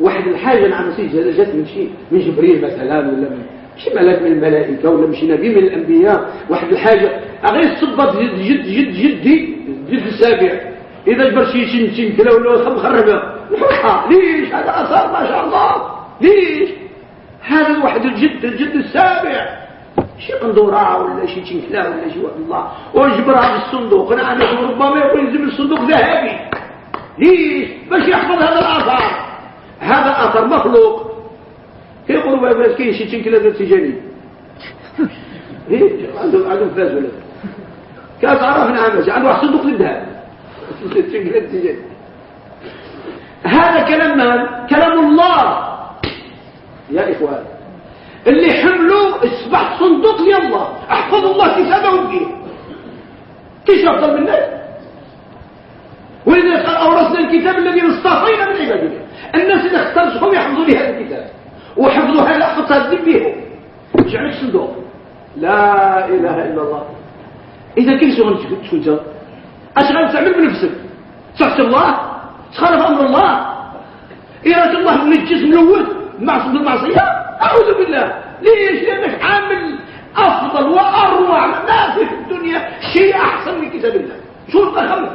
واحد الحاجة نعم جات من شيء من جبريل مثلا ولا من مش ملاك من الملائكة ولا مش نبي من الأنبياء. واحد الحاجة. غير صبت جد جد جد جدي جد السابع إذا جبر شي شن شن كلا ولا خربها نحطها ليش؟ هذا أثار ما شاء الله. ليش؟ هذا الواحد الجد الجد السابع. شي قندورة ولا شي تنكلا ولا شي واحد الله؟ وجبرها في الصندوق أنا ربما يكون يلزم الصندوق ذهبي. ليش؟ باش يحفظ هذا الأثر. هذا أثر مخلوق. كيقولوا بقى بلاش كاين شي تنكلا ديال تجاني إيه عندهم عندهم فاز ولا كاس عرفنا عنه عنده واحد صندوق للذهب. تنكلا تجاني هذا كلام من؟ كلام الله. يا إخوان اللي حملوا اصبح صندوق يلا أحفظ إيش أفضل منك ولذلك قال أورثنا الكتاب الذي اصطفينا من عبادنا الناس اللي اخترتهم يحفظوا لي هذا الكتاب وحفظوا هذا حفظها بهم جعلك صندوق؟ لا إله إلا الله. إذا كيف شغل تفوت أشغل تعمل بنفسك. تحت الله. تخالف أمر الله. إرادة الله من الجسم ملوث بالمعصيه أعوذ بالله. ليش؟ لأنك عامل أفضل وأروع. ما في الدنيا شيء أحسن من كتاب الله. شو القخم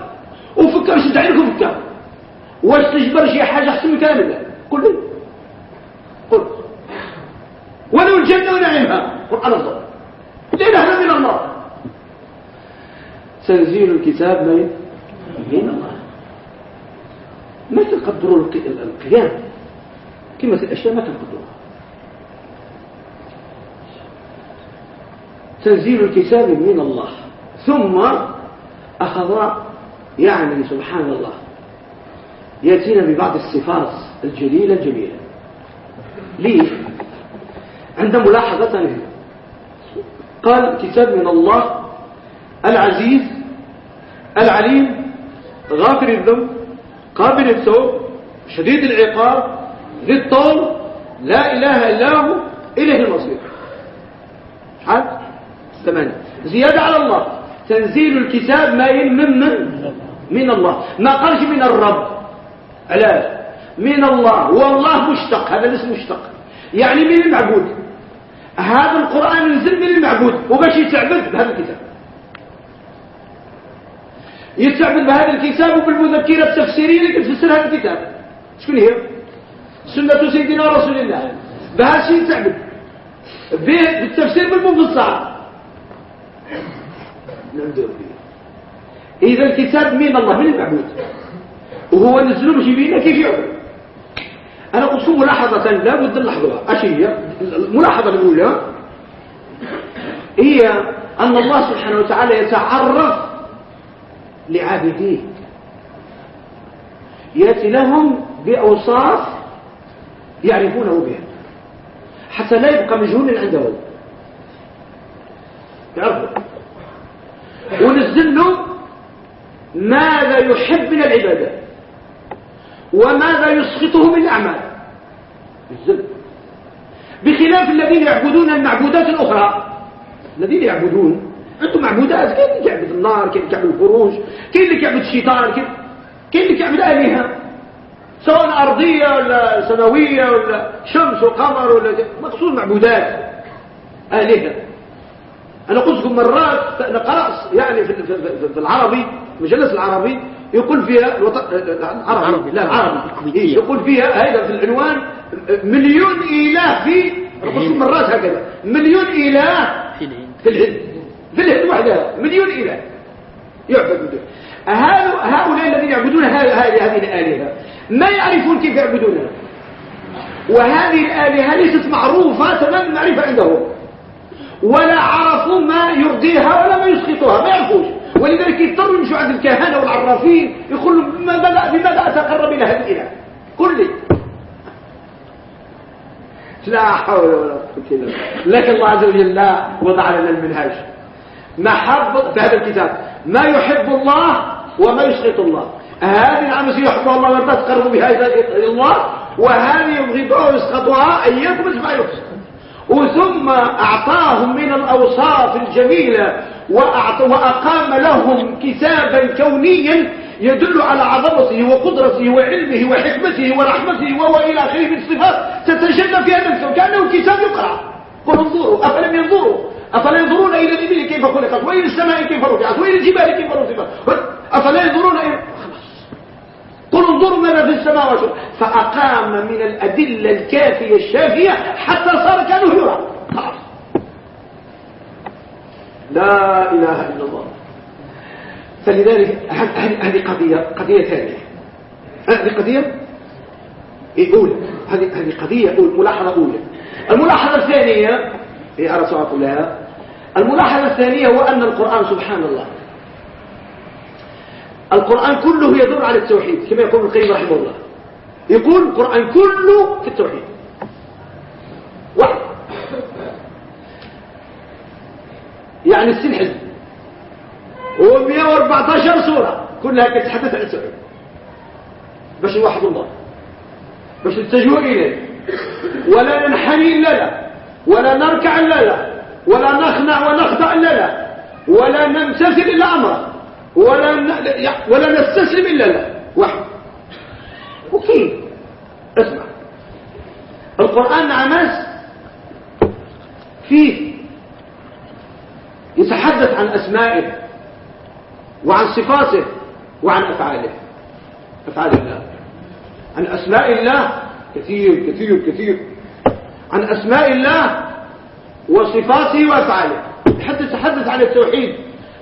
وفكر شد عينك وفكر. واش تجبر شي حاجة أحسن من كلام الله. قل لي. قل. ولو الجنة ونعيمها. قل أنا افضل لأن من الله. تنزيل الكتاب من الله. ما تقدروا القيام. كما الأشياء ما تقدروها تنزيل الكتاب من الله. ثم أخذ يعني سبحان الله. يأتينا ببعض الصفات الجليلة الجميلة. ليه عند ملاحظة قال كتاب من الله. العزيز. العليم. غافر الذنب. قابل التوب شديد العقاب ذي الطول لا إله إلا هو إليه المصير. حد؟ ثمانية. زيادة على الله. تنزيل الكتاب ما من من؟ من الله. ما قالش من الرب. علاش؟ من الله. والله مشتق. هذا الاسم مشتق. يعني من المعبود. هذا القرآن نزل من المعبود. وباش يتعبد بهذا الكتاب. يتعبد بهذا الكتاب وبالمذكرة التفسيرية اللي تفسر هذا الكتاب. شكون هي؟ سنة سيدنا رسول الله. بهذا الشيء يتعبد بالتفسير بالمفصل. فيه إذا الكتاب من الله من المعبود؟ وهو نزله باش يبين كيف يعبد؟ أنا قلت ملاحظة لا بد نلاحظها اش هي؟ الملاحظة الأولى هي أن الله سبحانه وتعالى يتعرف لعابديه. يأتي لهم بأوصاف يعرفونه بها. حتى لا يبقى مجهول عندهم يعرفوا ونزل له ماذا يحب من العبادات وماذا يسخطه من الأعمال. نزل. بخلاف الذين يعبدون المعبودات الأخرى. الذين يعبدون عندهم معبودات كاين اللي يعبد النار؟ كاين اللي يعبد الفروج كاين اللي يعبد الشيطان؟ كاين اللي يعبد آلهة؟ سواء أرضية ولا سماوية ولا شمس وقمر ولا مقصود معبودات آلهة. أنا قلت لكم مرات قرأت يعني في, في العربي مجلس العربي يقول فيها العربي لا العربي. إيه، يقول فيها هذا في العنوان مليون إله في قلت مرات هكذا مليون إله في الهند. في الهند وحدها مليون إله يعبد هؤلاء الذين يعبدون هذه الآلهة ما يعرفون كيف يعبدونها وهذه الآلهة ليست معروفة تمام المعرفة عندهم. ولا عرفوا ما يرضيها ولا ما يسخطها ما يعرفوش. ولذلك يضطروا يمشوا عند الكهنة والعرافين يقولوا بماذا بماذا أتقرب إلى هذه الإله قل لي. لا حول ولا قوة إلا بالله. لكن الله عز وجل لا وضع لنا المنهاج. محبة في هذا الكتاب. ما يحب الله وما يسخط الله. هذه العمل يحب الله ولا تقرب بها إلى الله وهذه يبغضها ويسخطها أياكم ما يفسد وثم أعطاهم من الأوصاف الجميلة وأقام لهم كتابا كونيا يدل على عظمته وقدرته وعلمه وحكمته ورحمته وإلى آخره من الصفات تتجلى في هذا الكون كأنه كتاب يقرأ. قل انظروا أفلم ينظروا. أفلا ينظرون إلى الإبل كيف خلقت؟ وإلى السماء كيف رفعت؟ وإلى الجبال كيف رفعت؟ أفلا ينظرون إلى قل انظروا ماذا في السماوات فأقام من الأدلة الكافية الشافية حتى صار كأنه يرى. لا إله إلا الله. فلذلك هذه قضية قضية ثانية. هذه قضية أولى. هذه هذه قضية أولى ملاحظة أولى. الملاحظة الثانية هي سأقول لها الملاحظة الثانية هو أن القرآن سبحان الله. القرآن كله يدور على التوحيد كما يقول القيم رحمه الله. يقول القرآن كله في التوحيد. يعني السن حزب و114 سورة كلها كتتحدث عن التوحيد. باش نوحد الله. باش نتجهوا إليه. ولا ننحني إلا لا ولا نركع إلا لا ولا نخنع ونخضع إلا لا. ولا نمتثل إلا أمره ولا ولا نستسلم إلا لا. واحد. وكيف اسمع. القرآن مع فيه يتحدث عن أسمائه وعن صفاته وعن أفعاله. أفعال الله. عن أسماء الله كثير كثير كثير. عن أسماء الله وصفاته وأفعاله. حتى يتحدث عن التوحيد.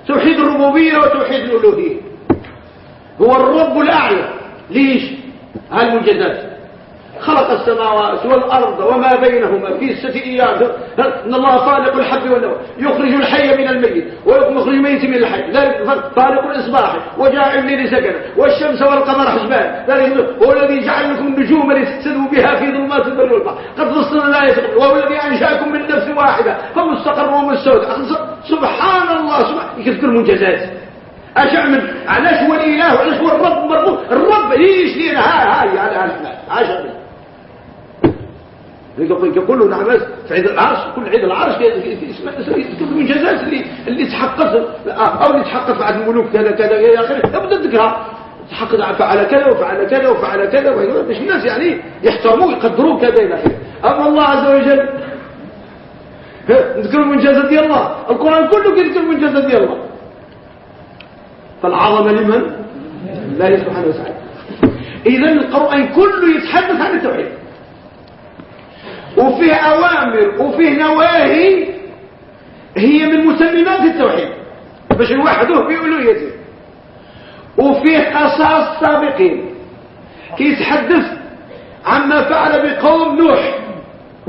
توحيد الربوبية وتوحيد الألوهية. هو الرب الأعلى. ليش؟ هالمنجزات خلق السماوات والأرض وما بينهما في ستة أيام. إن الله خالق الحب والنوى. يخرج الحي من الميت ويخرج الميت من الحي. خالق الإصباح وجاعل الليل سكنا والشمس والقمر حسبان. ذلك هو الذي جعل لكم نجوما لتهتدوا بها في ظلمات البر والبحر. قد فصلنا الآية وهو الذي أنشأكم من نفس واحدة. فمستقر ومستودع سبحان الله. سبحان يذكر منجزات. أشع من علاش هو الإله؟ وعلاش هو الرب مربوط؟ الرب ليش لينا هاي هاي هاي هاي هاي يقول له نعم في عيد العرش كل عيد العرش يذكر الانجازات اللي اللي تحققت أو اللي تحققت بعد الملوك كذا كذا إلى آخره. لابد تذكرها تحقق فعل كذا وفعل كذا وفعل كذا باش الناس يعني يحترموه يقدروه كذا إلى آخره. أما الله عز وجل. نذكر الانجازات ديال الله. القرآن كله كيذكر الانجازات ديال الله. فالعظمة لمن؟ الله سبحانه وتعالى. اذا القرآن كله يتحدث عن التوحيد. وفيه أوامر وفيه نواهي هي من مسممات التوحيد. باش نوحدوه بألوهيته وفيه قصاص سابقين. كيتحدث عما فعل بقوم نوح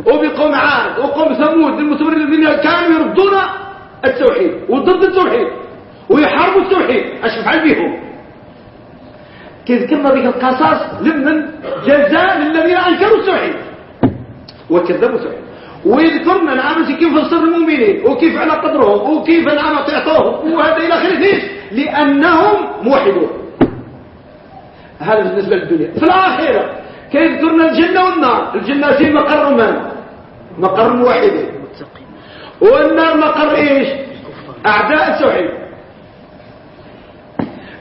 وبقوم عاد وقوم ثمود المتمرد كانوا يردون التوحيد وضد التوحيد ويحاربوا التوحيد. أش فعل بهم؟ كيذكرنا ذيك القصص لمن؟ جزاء للذين أنكروا التوحيد. وكذبوا سعيد. ويذكرنا نعم كيف فسر المؤمنين وكيف على قدرهم وكيف نعم تعطوهم وهذا إلى آخره ليش لأنهم موحدون. هذا بالنسبة للدنيا. في الآخرة كيذكرنا الجنة والنار؟ الجنة في مقر من؟ مقر الموحدين والنار مقر إيش؟ أعداء التوحيد.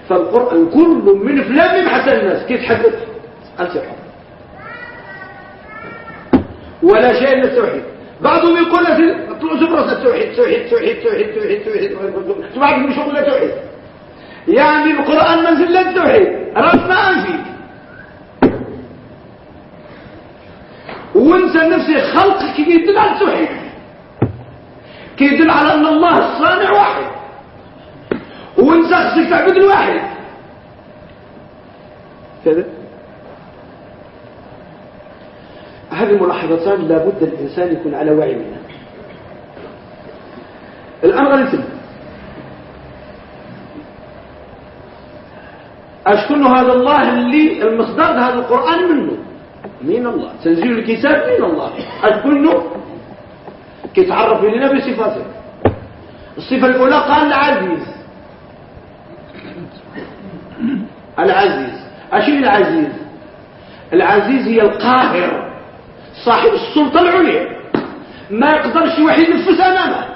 فالقرآن كله من فلان حسن الناس كيتحدث عن التوحيد ولا شيء الا التوحيد. بعضهم يقول لك طلعوا سبرة التوحيد توحيد توحيد توحيد توحيد توحيد بعضهم مش يقول توحيد. يعني القرآن منزل للتوحيد رب ما أنفي وانسى نفسه خلق كي يدل على التوحيد. كي يدل على أن الله الصانع واحد. وانسى خصك تعبد الواحد. كذا هذه ملاحظتان لابد الإنسان يكون على وعي منها. الآن غنتم أشكن هذا الله اللي المصدر هذا القرآن منه. من الله. تنزيل الكتاب من الله. أشكنه كيتعرف لنا بصفاته. الصفة الأولى قال العزيز. العزيز. أشيء العزيز؟ العزيز هي القاهر. صاحب السلطة العليا. ما يقدرش واحد ينفس أمامه.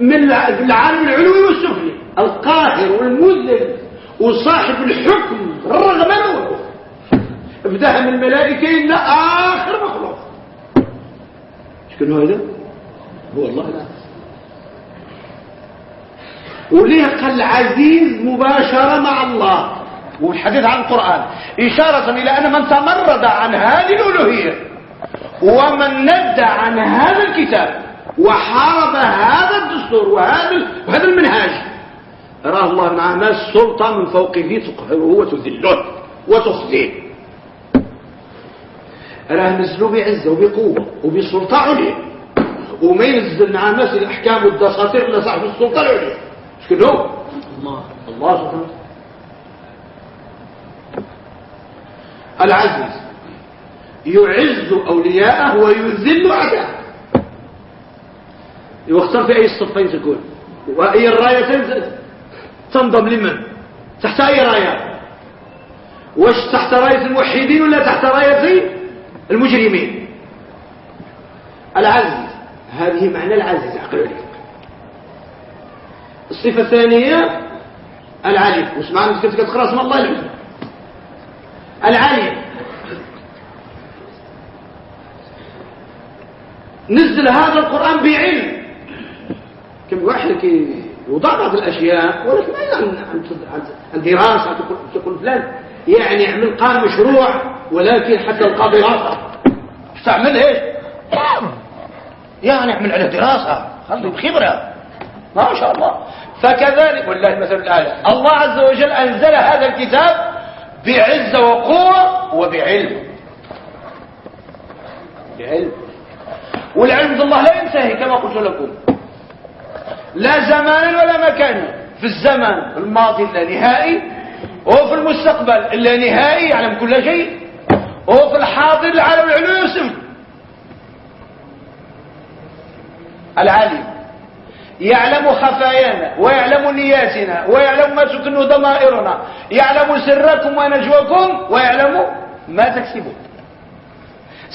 من العالم العلوي والسفلي. القاهر والمذل وصاحب الحكم أنه ابداها من الملائكة إلى آخر مخلوق. شكون هذا؟ هو الله. لا وليه قال العزيز مباشرة مع الله. والحديث عن القرآن إشارة إلى أن من تمرد عن هذه الألوهية ومن ند عن هذا الكتاب وحارب هذا الدستور وهذا وهذا المنهاج راه الله معه ما السلطة من فوقه تقهره وتذله وتخزيه. راه نزلوا بعزة وبقوة وبسلطة عليا وما ينزل مع الناس الأحكام والدساتير إلا صاحب السلطة العليا. شكون هو؟ الله. الله سبحانه العزيز. يعز أولياءه ويذل أعداءه. واختار في أي الصفين تكون وهي الرايتين تنضم لمن؟ تحت أي راية؟ واش تحت راية الموحدين ولا تحت راية المجرمين؟ العزيز هذه معنى العزيز عقل عليك الصفة الثانية العليم واسمع كتقرا اسم الله العزيز العليم نزل هذا القرآن بعلم. كم واحد كي يوضع بعض الأشياء ولكن ما عن عن دراسة تقول فلان. يعني يعمل قام مشروع ولكن حتى القاضي رافض استعمل إيش؟ يعني يعمل على دراسة. خلي بخبرة. ما شاء الله. فكذلك والله مثل الآية. الله عز وجل أنزل هذا الكتاب بعزة وقوة وبعلم. بعلم. والعلم ذو الله لا ينتهي كما قلت لكم. لا زمانا ولا مكانا في الزمن الماضي اللانهائي وفي المستقبل اللانهائي يعلم كل شيء وفي الحاضر العالم العلوي يوسف العالم. يعلم خفايانا ويعلم نياتنا ويعلم ما تكن ضمائرنا يعلم سركم ونجوكم ويعلم ما تكسبون.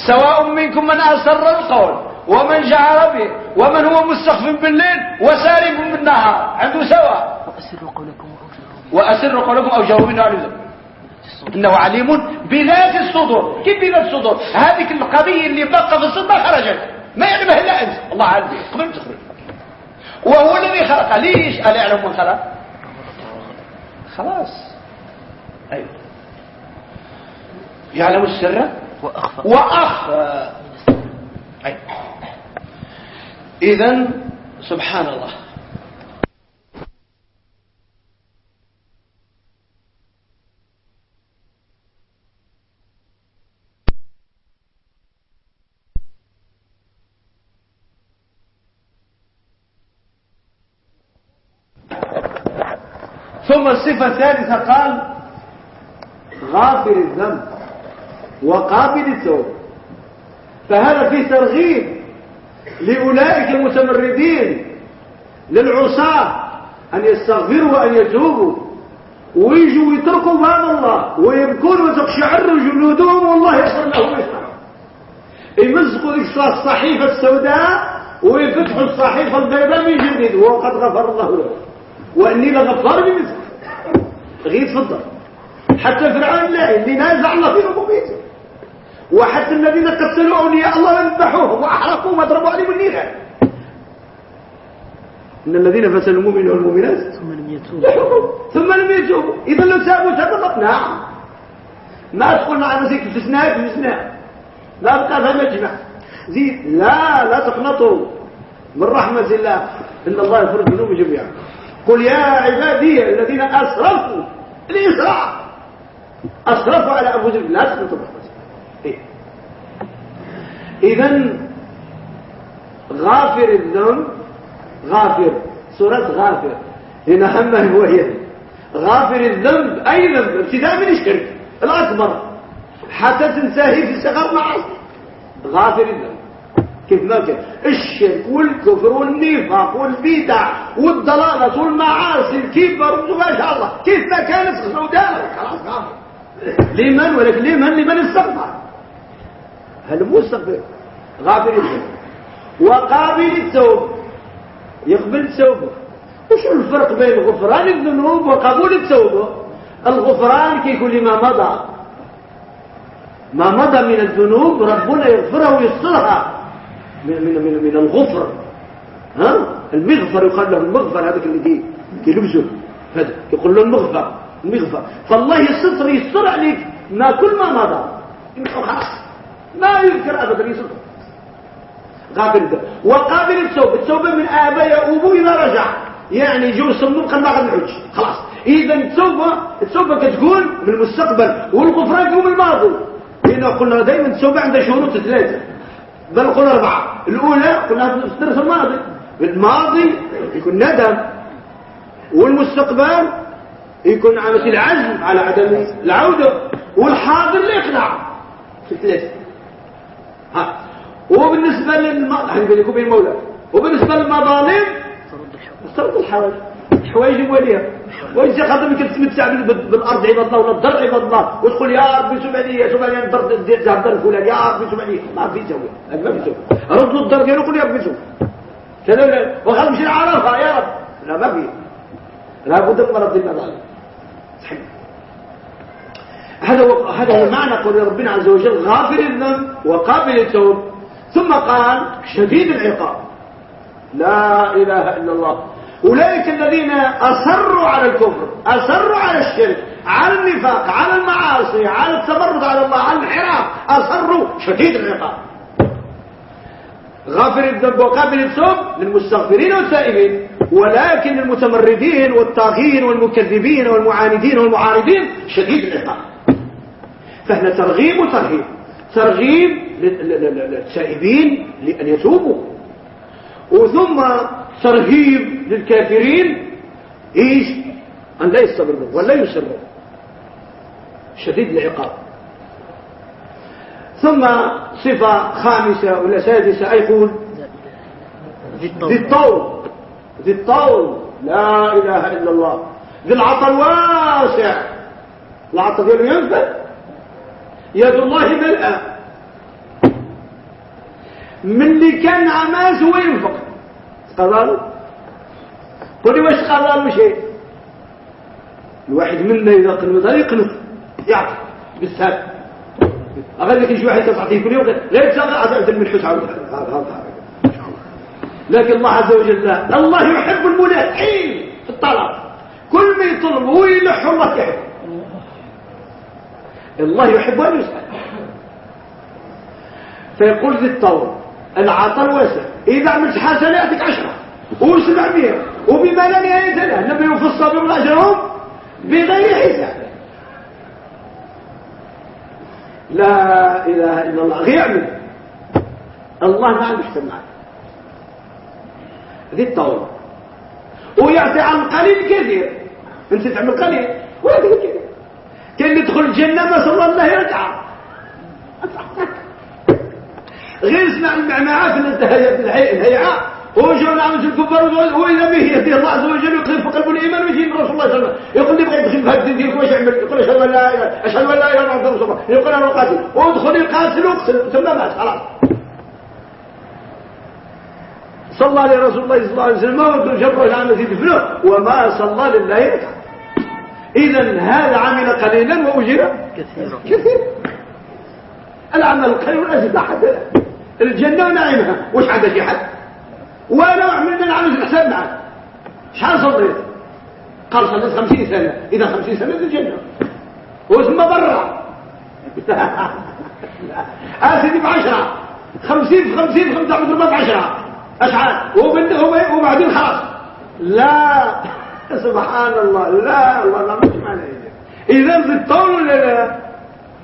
سواء منكم من أسر القول ومن جعر به ومن هو مستخف بالليل وسارب بالنهار. عنده سواء. وأسروا قولكم وأسروا قولكم أو جاوبوا منه على إنه عليم بذات الصدور. كيف بذات الصدور؟ هذه القضية اللي بقى في الصدر خرجت. ما يعلمها إلا أنت. الله عالم قبل تخرج. وهو الذي خلق. ليش؟ ألا يعلم من خلق. خلاص. أيوه يعلم السر؟ وأخفى. وأخفى. أيوه إذا سبحان الله. ثم الصفة الثالثة قال غافر الذنب وقابل التوب فهذا فيه ترغيب لأولئك المتمردين للعصاة أن يستغفروا وأن يتوبوا. ويجوا يتركوا باب الله ويبكون وتقشعر جلودهم والله يغفر لهم يمزقوا الصحيفة السوداء ويفتحوا الصحيفة البيضاء من جديد وقد غفر الله له وإني لغفار بمثل غير تفضل. حتى فرعون لا اللي نازع الله في ربوبيته. وحتى الذين قتلوا اولياء الله ذبحوهم وأحرقوهم وضربوا عليهم النيران إن الذين فتنوا المؤمنين والمؤمنات ثم لم يتوبوا. ثم لم يتوبوا. إذا لو تابوا تاب نعم. ما تقول مع نفسك في سناء لا بقى هذا مجمع. زيد. لا لا تقنطوا. من رحمة الله. إن الله يغفر الذنوب جميعا. قل يا عبادي الذين أسرفوا الإسراف أسرفوا على أنفسهم. لا تقنطوا إيه؟ إذا غافر الذنب غافر. سورة غافر. هنا همه وهي. غافر الذنب أي ذنب؟ ابتداء من الشرك. الأكبر. حتى تنتهي في صغر معاصي غافر الذنب. كيف ما كان الشرك والكفر والنفاق والبدع والضلالة والمعاصي الكبر ما شاء الله. كيف ما كانت سوداء خلاص غافر لمن؟ ولكن لمن؟ لمن استغفر؟ هل مستغفر غافر الذنب. وقابل التوب. يقبل التوبه وش الفرق بين غفران الذنوب وقبول التوبه؟ الغفران كيكون لما مضى. ما مضى من الذنوب ربنا يغفرها ويغفرها من, من, من, من الغفر. ها؟ المغفر يقال له المغفر هذاك اللي يلبسه هذا. يقول له المغفر المغفر. فالله يستر يستر عليك ما كل ما مضى. خلاص. ما يذكر ابدا يستر قابل وقابل التوبة. التوبة من ابى يؤوب اذا رجع. يعني جو يصمم قال ما نعود. خلاص. اذا التوبه التوبة كتكون من المستقبل والغفران من الماضي. لأنه قلنا دائما التوبة عندها شروط ثلاثة بل قلنا أربعة. الأولى قلنا الدرس الماضي. الماضي يكون ندم. والمستقبل يكون عامة العزم على عدم العودة. والحاضر الإقناع في ثلاثة ها. وبالنسبة للمظالم وبالنسبة للمظالم استرد الحوائج. الحوايج وليها وانت خاطر يمكن تمتع بالارض عباد الله ولا الدر عباد الله. وتقول يا ربي سمع لي سمع لي الدر ديال الدر الفلاني يا ربي سمع لي ما في سوي ما في سوي رد الدر ديالو قول يا ربي سوي كذا وخلي نمشي نعرفها يا رب. لا ما في. لابد من رد المظالم صحيح. هذا هذا هو معنى قول ربنا عز وجل غافر الذنب وقابل التوب. ثم قال شديد العقاب. لا إله إلا الله. أولئك الذين أصروا على الكفر أصروا على الشرك على النفاق على المعاصي على التمرد على الله على الانحراف أصروا شديد العقاب. غافر الذنب وقابل التوب للمستغفرين والتائبين ولكن المتمردين والطاغين والمكذبين والمعاندين والمعارضين شديد العقاب. فاحنا ترغيب وترهيب ترغيب للتائبين لأن يتوبوا. وثم ترهيب للكافرين إيش؟ أن لا يستمروا ولا يسروا. شديد العقاب. ثم صفة خامسة ولا سادسة أيقول ذي الطول. ذي الطول. لا إله إلا الله. ذي العطى الواسع. العطى دياله ينفذ. يد الله ملأة من اللي كان عماس هو ينفق. قال قولي واش قال له شيء؟ الواحد منا إذا قنوط يقنط يعطي بالسهل. أغلق يجي واحد تعطيه كل يوم لا يتساقى من الحس لكن الله عز وجل لا. الله يحب الملحين في الطلب. كل ما يطلب هو يلح الله يحب. الله يحب أن يسأل. فيقول ذي الطور العطاء الواسع إذا عملت حسنة يأتيك عشرة. وسبعمية وبما لا نهاية له. النبي في الصبر أجرهم بغير حساب. لا إله إلا الله. غير يعمل الله ما عنده حساب معك. ذي الطور ويعطي عن قليل كثير. أنت تعمل قليل. ويعطي كثير. كان يدخل الجنة ما صلى الله يرجع. غير اسمع المعناعات الهيعة هو جو نعمة الكفار وإذا به يهدي الله عز وجل يقذف قلب الإيمان ويجي من رسول الله صلى الله عليه وسلم. يقول لي بغيت في هذا الدين ديالك واش يعمل يقول أشهد أن لا إله أشهد أن لا إله إلا الله رسول الله. يقول أنا قاتل. وادخل يقاتل واقتل. ثم مات. خلاص. صلى عليه رسول الله صلى الله عليه وسلم. وجبر عن مسجد فلو وما صلى لله يركع إذا هذا عمل قليلا وأجر كثيرا. كثيرا. العمل القليل أجد أحد الجنة ونعيمها وش عندها شي حد وأنا عملنا العمل الحساب معك شحال صليت قال صليت خمسين سنة. إذا خمسين سنة في الجنة. وثم برا آسدي بعشرة خمسين في خمسين خمسة مضربة بعشرة أشعال وبعدين خلاص. لا. سبحان الله. لا. الله لا مش إذا ذي الطول ولا لا؟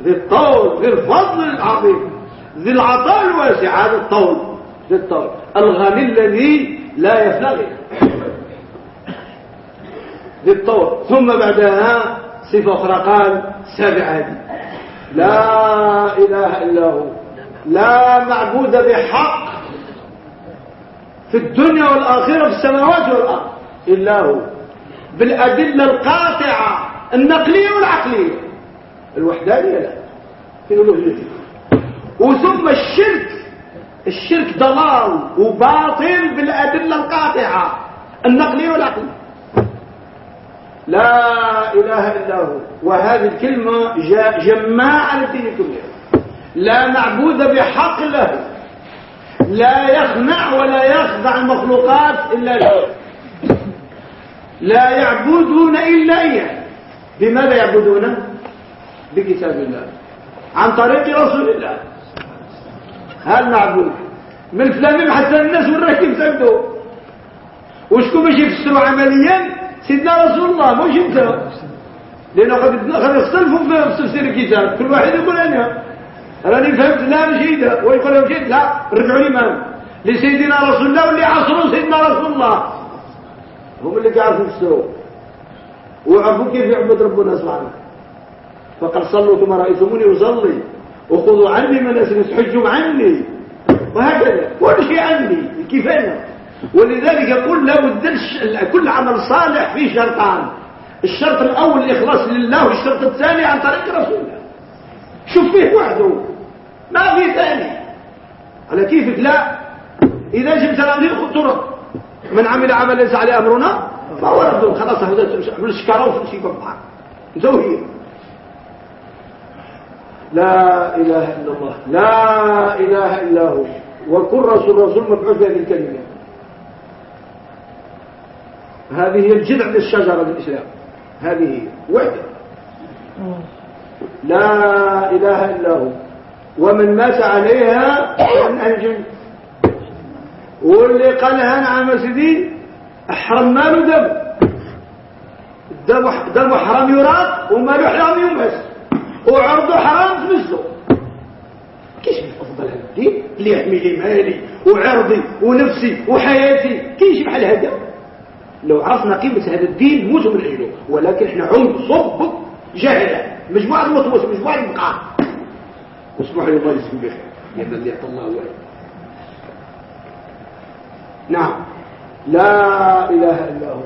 ذي الطول. ذي الفضل العظيم. ذي العطاء الواسع هذا الطول ذي الطول. الغني الذي لا يفلغ ذي الطول. ثم بعدها صفة أخرى قال هذه لا إله إلا هو. لا معبود بحق في الدنيا والآخرة في السماوات والأرض. إلا هو. بالأدلة القاطعة النقلية والعقلية. الوحدانية لا. في الألوهية وثم الشرك. الشرك ضلال وباطل بالأدلة القاطعة. النقلية والعقلية لا إله إلا هو. وهذه الكلمة جماعة للدين كله لا معبود بحق له. لا يخنع ولا يخضع المخلوقات إلا له. لا يعبدون إلا إياه. بماذا يعبدون؟ بكتاب الله. عن طريق رسول الله. هل معبود من فلان حتى الناس والراكب سجدوا وشكون باش يفسروا عمليا؟ سيدنا رسول الله مش انت؟ لأنه قد يختلفوا في تفسير الكتاب. كل واحد يقول أنا. راني فهمت لا مشيت ويقول جيت لا رجعوا لي لسيدنا رسول الله واللي عصروا سيدنا رسول الله. هم اللي قاعدين يفسروا وعرفوا كيف يعبد ربنا سبحانه فقد صلوا كما رأيتموني أصلي. وخذوا عني مناسك حجوا عني. وهكذا. كل شيء عني أنا؟ ولذلك يقول لابد كل عمل صالح فيه شرطان. الشرط الأول الإخلاص لله والشرط الثاني عن طريق رسول الله شوف فيه وحده. ما في ثاني. على كيفك؟ لا. إذا جبت لنا طرق من عمل عمل ليس عليه أمرنا فهو رد. خلاص هذا بالشكاره وفي ببعض زوجيه لا إله إلا الله. لا إله إلا هو. وكل رسول رسول مبعوث بهذه الكلمة. هذه هي الجذع للشجرة الإسلام. هذه هي. وحدة. لا إله إلا هو. ومن مات عليها من انجل واللي قالها نعم سيدي أحرم ماله دم. دم دم حرام يراق وماله حرام يمس وعرضه حرام في نفسه كيش أفضل هذا الدين؟ اللي يحمي لي مالي وعرضي ونفسي وحياتي. كيش بحال هذا؟ لو عرفنا قيمة هذا الدين نموت من اجله ولكن إحنا عود صب جاهلة. مجموعة المطوس مجموعة المقاع واسمحوا لي الله يسكن بخير لأن اللي يعطى الله هو نعم. لا إله إلا هو.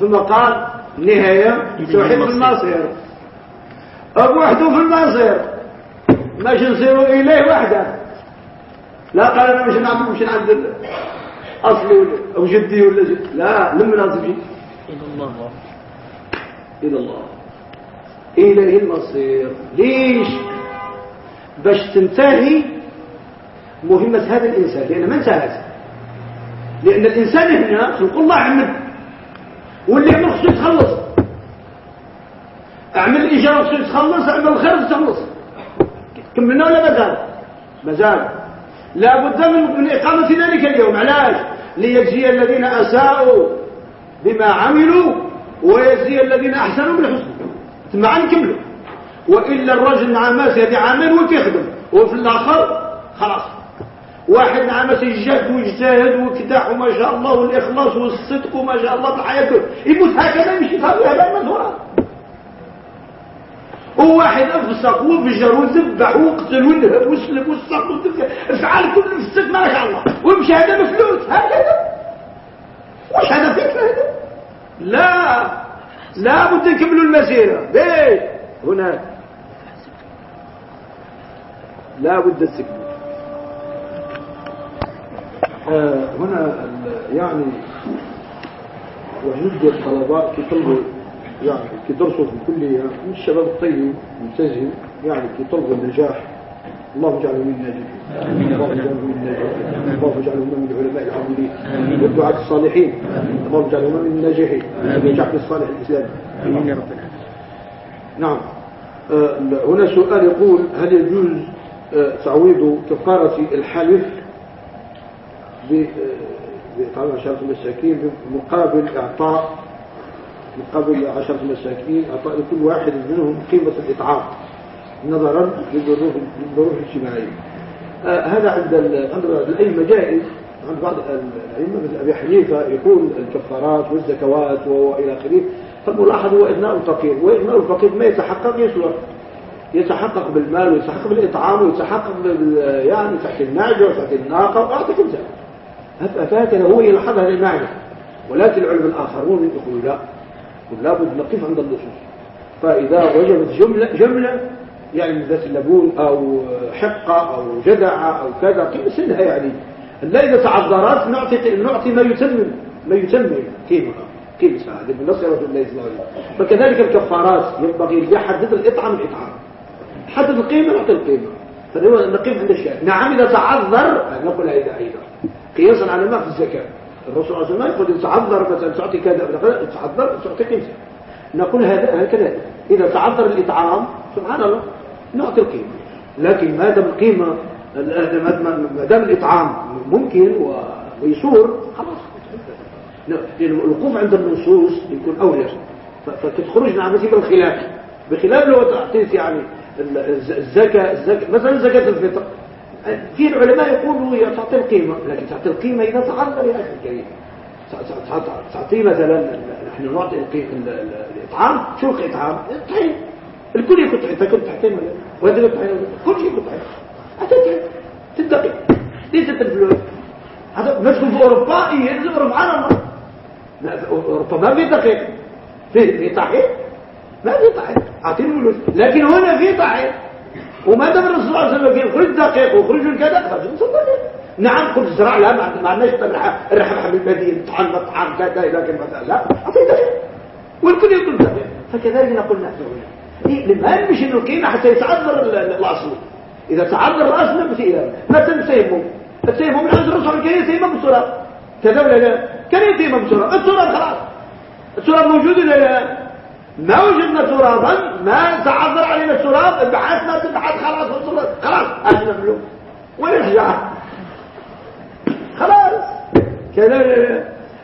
ثم قال نهاية. توحيد أبو وحده في المصير مش نصيروا إليه وحده. لا قال أنا مش نعبد مش نعبد أصلي ولا أو جدي ولا جد لا لم نصيب إلى الله. إلى الله. إليه المصير. ليش؟ باش تنتهي مهمة هذا الإنسان لأن ما انتهت. لأن الإنسان هنا خلق الله عمد. واللي يعمل خصو يتخلص. اعمل الإجارة خصو يتخلص اعمل الخير يتخلص كملنا ولا مازال مازال لابد من, من إقامة ذلك اليوم. علاش؟ ليجزي الذين أساءوا بما عملوا ويجزي الذين أحسنوا بالحسن ثم نكملوا وإلا الرجل مع ماس يدي عامل وتخدم وفي الآخر خلاص. واحد مع ماس يجد ويجتهد وكداح وما شاء الله والإخلاص والصدق وما شاء الله بحياته يموت هكذا يمشي هذا المزورات وواحد افسق وفجر وذبح وقتل ونهب وسلب وسق افعال كل في السك ما شاء الله. ويمشي هذا مفلوس هكذا وش هذا فكرة هذا؟ لا. لا بد نكملوا المسيرة. ليش هناك. لا بد السكن آه هنا يعني وجود الطلباء كطلبوا يعني كدرسوا في الكلية من الشباب الطيب الملتزم يعني كطلب النجاح الله يجعله من الناجحين. الله يجعله من الناجحين. الله يجعله من العلماء العاملين. والدعاة الصالحين. الله يجعله من الناجحين. ويجعل الصالح الإسلامي. آمين يا رب العالمين. نعم. آه هنا سؤال يقول هل يجوز آه تعويض كفارة الحلف بإطعام عشرة المساكين مقابل إعطاء مقابل عشرة مساكين أعطاء لكل واحد منهم قيمة الإطعام. نظرا للظروف الاجتماعية. آه هذا عند الأئمة جائز. عند بعض الأئمة مثل أبي حنيفة يقول الكفارات والزكوات وإلى آخره. فالملاحظ هو إثناء الفقير. وإثناء الفقير ما يتحقق يسوى. يتحقق بالمال ويتحقق بالإطعام ويتحقق بال يعني تحت النعجة وتحت الناقة. وأعطي كل شيء فهكذا هو هذه المعنى ولكن العلم الآخرون يقولوا لا. لابد نقف عند النصوص. فإذا وجدت جملة جملة يعني ذات اللبون أو حقة أو جدعة أو كذا قيمة سنها يعني. لا إذا تعذرت نعطي نعطي ما يتمم ما يتمم قيمة قيمة هذا بالنص رسول الله صلى فكذلك الكفارات ينبغي يحدد الإطعام الإطعام حدد القيمة نعطي القيمة. فنقف عند الشيء نعم إذا تعذر نقول هذا أيضا قياسا على ما في الزكاة. الرسول صلى الله عليه وسلم يقول تعذر مثلا تعطي كذا تعذر تعطي قيمة نقول هذا هكذا. إذا تعذر الإطعام سبحان الله نعطي القيمة. لكن ما دام القيمة ما دام الإطعام ممكن ويسور خلاص. الوقوف عند النصوص يكون أولى. فتخرجنا عن مسيب الخلاف. بخلاف لو تعطيت يعني الزكاة الزكاة مثلا زكاة الفطر. في العلماء يقولوا تعطي القيمة. لكن تعطي القيمة إذا تعذر يا أخي الكريم تعطي مثلا نحن نعطي الإطعام. شو الإطعام؟ الطعيم الكل يكون طعيم فكنت تحتين وهذا الطعيم كل شيء يكون طعيم أتطعم تدقي ليس الفلوس هذا ندخل في اوروبا ينزل معنا أوروبا ما في دقيق في طحين؟ ما في طحين. أعطيني فلوس لكن هنا في طحين. وما دام الرسول صلى الله عليه وسلم يخرج دقيق ويخرج كذا خرج نعم قلت زرع لا ما عندناش من المدينة طحن طحن كذا لكن مثلا لا. اعطي دقيق. والكل يقول دقيق. فكذلك نقول نحن إيه لما مش إنه القيمة حتى يتعذر الاصل إذا تعذر الاصل ما في ما تنسيبه. التيمم من عند الرسول كان يتيمم بسرعة. كذا ولا لا؟ كان يتيمم بسرعة. التراب خلاص التراب موجود ولا لا؟ ما وجدنا ترابا ما تعذر علينا التراب بحثنا تبحث خلاص خلاص أجل ملوك وين الحجارة؟ خلاص. كذا.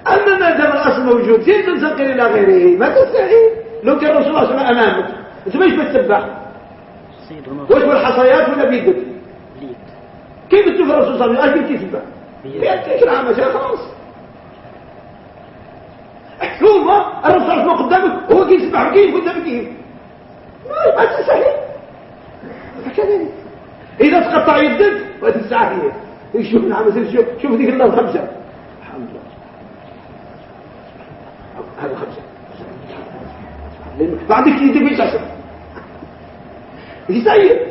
أما ما دام الأصل موجود كيف تنتقل إلى غيره؟ ما تستحي لو كان الرسول صلى الله عليه وسلم أمامك أنت مش بتتبع واش بالحصيات ولا بيدك؟ كيف تشوف الرسول صلى الله عليه وسلم؟ كيف يتبع بيدك نعم خلاص. حكومة الرسول صلى الله قدامك هو كيف يسبح كيف قدامك كيف؟ ما تستحي هكذا إذا تقطع يدك وتستحي شوف نعم شوف؟ شوف ذيك الله الخمسة الحمد لله. هذا خمسة. بعدك يدك بيتعشر يسير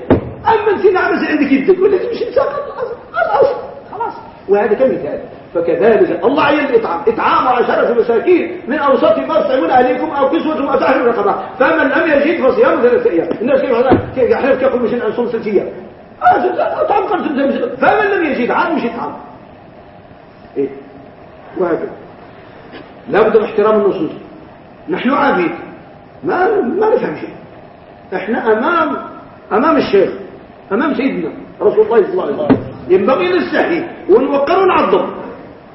أما أنت نعم عندك يدك؟ ولا تمشي الاصل خلاص. وهذا كمثال. فكذلك الله عين الإطعام إطعام عشرة مساكين من أوسط ما تطعمون أهليكم أو كسوة ما تحرم رقبة فمن لم يجد فصيام ثلاثة أيام. الناس كيف يحلف كيقول مش عن صوم ثلاثة أيام؟ أطعم خمسة فمن لم يجد عام مش يطعم إيه؟ وهكذا. لابد من احترام النصوص. نحن عبيد ما ما نفهم شيء. إحنا امام أمام الشيخ. أمام سيدنا رسول الله صلى الله عليه وسلم. ينبغي نستحي ونوقر ونعظم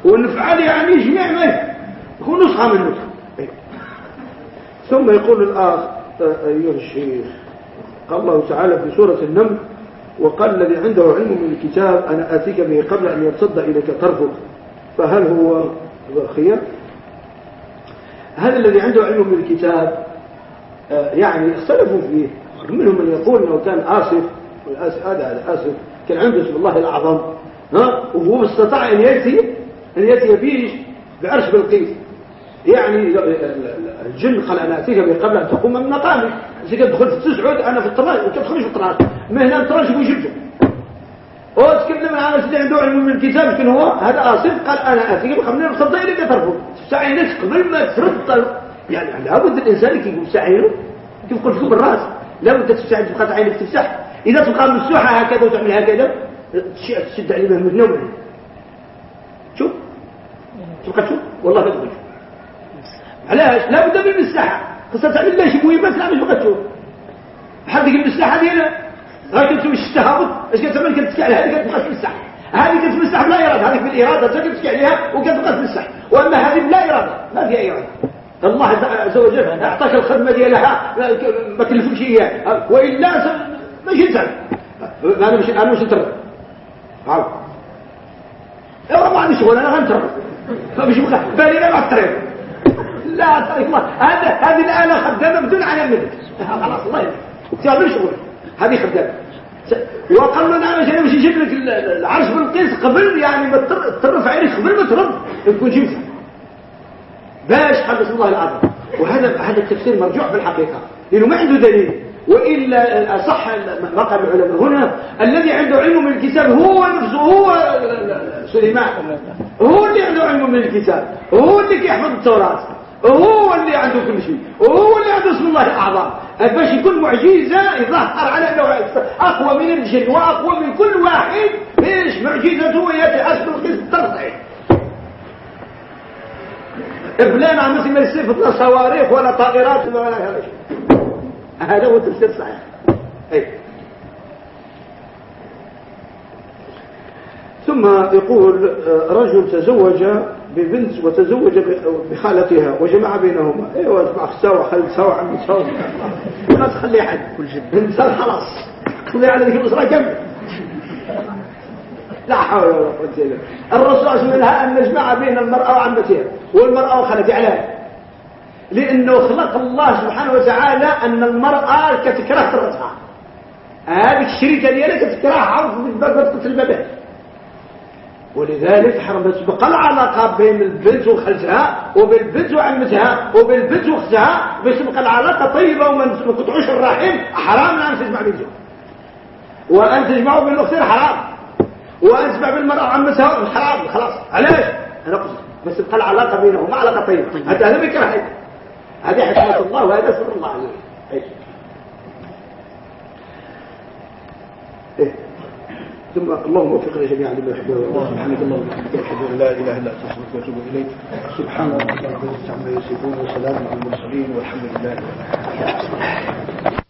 ونفعل يعني جميع ما يكون نسخة من نسخة. ثم يقول الاخ أيها الشيخ قال الله تعالى في سورة النمل وقال الذي عنده علم من الكتاب أنا آتيك به قبل أن يرتد إليك طرفك. فهل هو خير؟ هل الذي عنده علم من الكتاب آه، يعني اختلفوا فيه؟ منهم من يقول إنه كان آسف هذا آسف كان عنده اسم الله الأعظم ها؟ وهو استطاع أن يأتي أن يأتي به بعرش بالقيس يعني الجن أتيك به قبل أن تقوم من مقامي. إذا دخلت في تسعود أنا في الطراج وأنت تخرج في الطراج ما هنا الطراج هو جبته وتكلم عن سيدي عنده علم من الكتاب لكن هو؟ هذا آسف قال أنا أتيك قبل أن تفضل إليك ترفض سعينك قبل ما ترد. يعني لابد الإنسان كي يقول سعينه كيف قلت لكم بالراس لابد تفتح تبقى عينك تفتح إذا تبقى مفتوحة هكذا وتعمل هكذا تشد عليه النوم شوف تبقى والله تبقى تشوف علاش لابد من المساحة خاصها تعمل لها شي مهمات لا مش بغا تشوف بحال ديك المساحة ديالها غير كتسوي التهابط اش كتعمل كتسكي عليها هذه كتبقى تمسح هذه كتمسح بلا إرادة. هذيك بالإرادة انت كتسكي عليها وكتبقى تمسح وأما هذه بلا إرادة ما فيها إرادة الله عز وجل أعطاك الخدمة ديالها ما كلفكش اياه وإلا ماشي تسال أنا مش أنا مش نترك. ايوا ما عندي شغل أنا غنترك فمش بقى بالي ما الطريق لا طريق الله. هذا هذه الاله خدامة بدون على منك خلاص الله تعمل شغل. هذه خدامة. وقال له أنا مش نجيب لك العرش بالقيس قبل يعني ما تطرف عينك قبل ما ترد. تكون جبتها باش حدث الله العظيم. وهذا هذا التفسير مرجوع في الحقيقة لأنه ما عنده دليل. وإلا أصح ما قال العلماء هنا الذي عنده علم من الكتاب هو نفسه هو سليمان. هو اللي عنده علم من الكتاب. هو اللي يحفظ التوراة. هو اللي عنده كل شيء. وهو اللي عنده اسم الله الأعظم. باش يكون معجزة يظهر على أنه أقوى من الجن وأقوى من كل واحد. ليش معجزته يأتي حسب القسم الترصيح فلان عم ما يصير لا صواريخ ولا طائرات ولا هذا هذا هو التفسير الصحيح. ثم يقول آه، رجل تزوج ببنت وتزوج بخالتها وجمع بينهما. أيوه اسمع سوا خلي سوا عم سوا. ما تخلي حد كل شيء انسان خلاص. خلي على ذيك الاسره كم؟ لا حول ولا قوة إلا بالله. الرسول منها أن نجمع بين المرأة وعمتها والمرأة وخالتها. علاه لأنه خلق الله سبحانه وتعالى أن المرأة كتكره فرتها هذيك الشريكة ديالها كتكره عرض بالباب تقتل الباب. ولذلك حرم تبقى العلاقة بين البنت وخالتها وبين البنت وعمتها وبين البنت وأختها. باش تبقى العلاقة طيبة وما نقطعوش الرحم حرام لا تجمع بينهم وأن تجمعوا بين الأختين حرام. وأن تجمع بين المرأة وعمتها حرام. خلاص. علاش؟ أنا قلت بس تبقى العلاقة بينهما علاقة طيبة. هذا هذا بكره هذه حكمة الله وهذا سر الله. عليه إيه. ثم اللهم وفقنا جميعا لما يحب ويرضى اللهم وبحمدك اشهد ان لا إله إلا أنت أستغفرك وأتوب إليك. سبحان ربك رب العزة عما يصفون وسلام على المرسلين والحمد لله رب العالمين.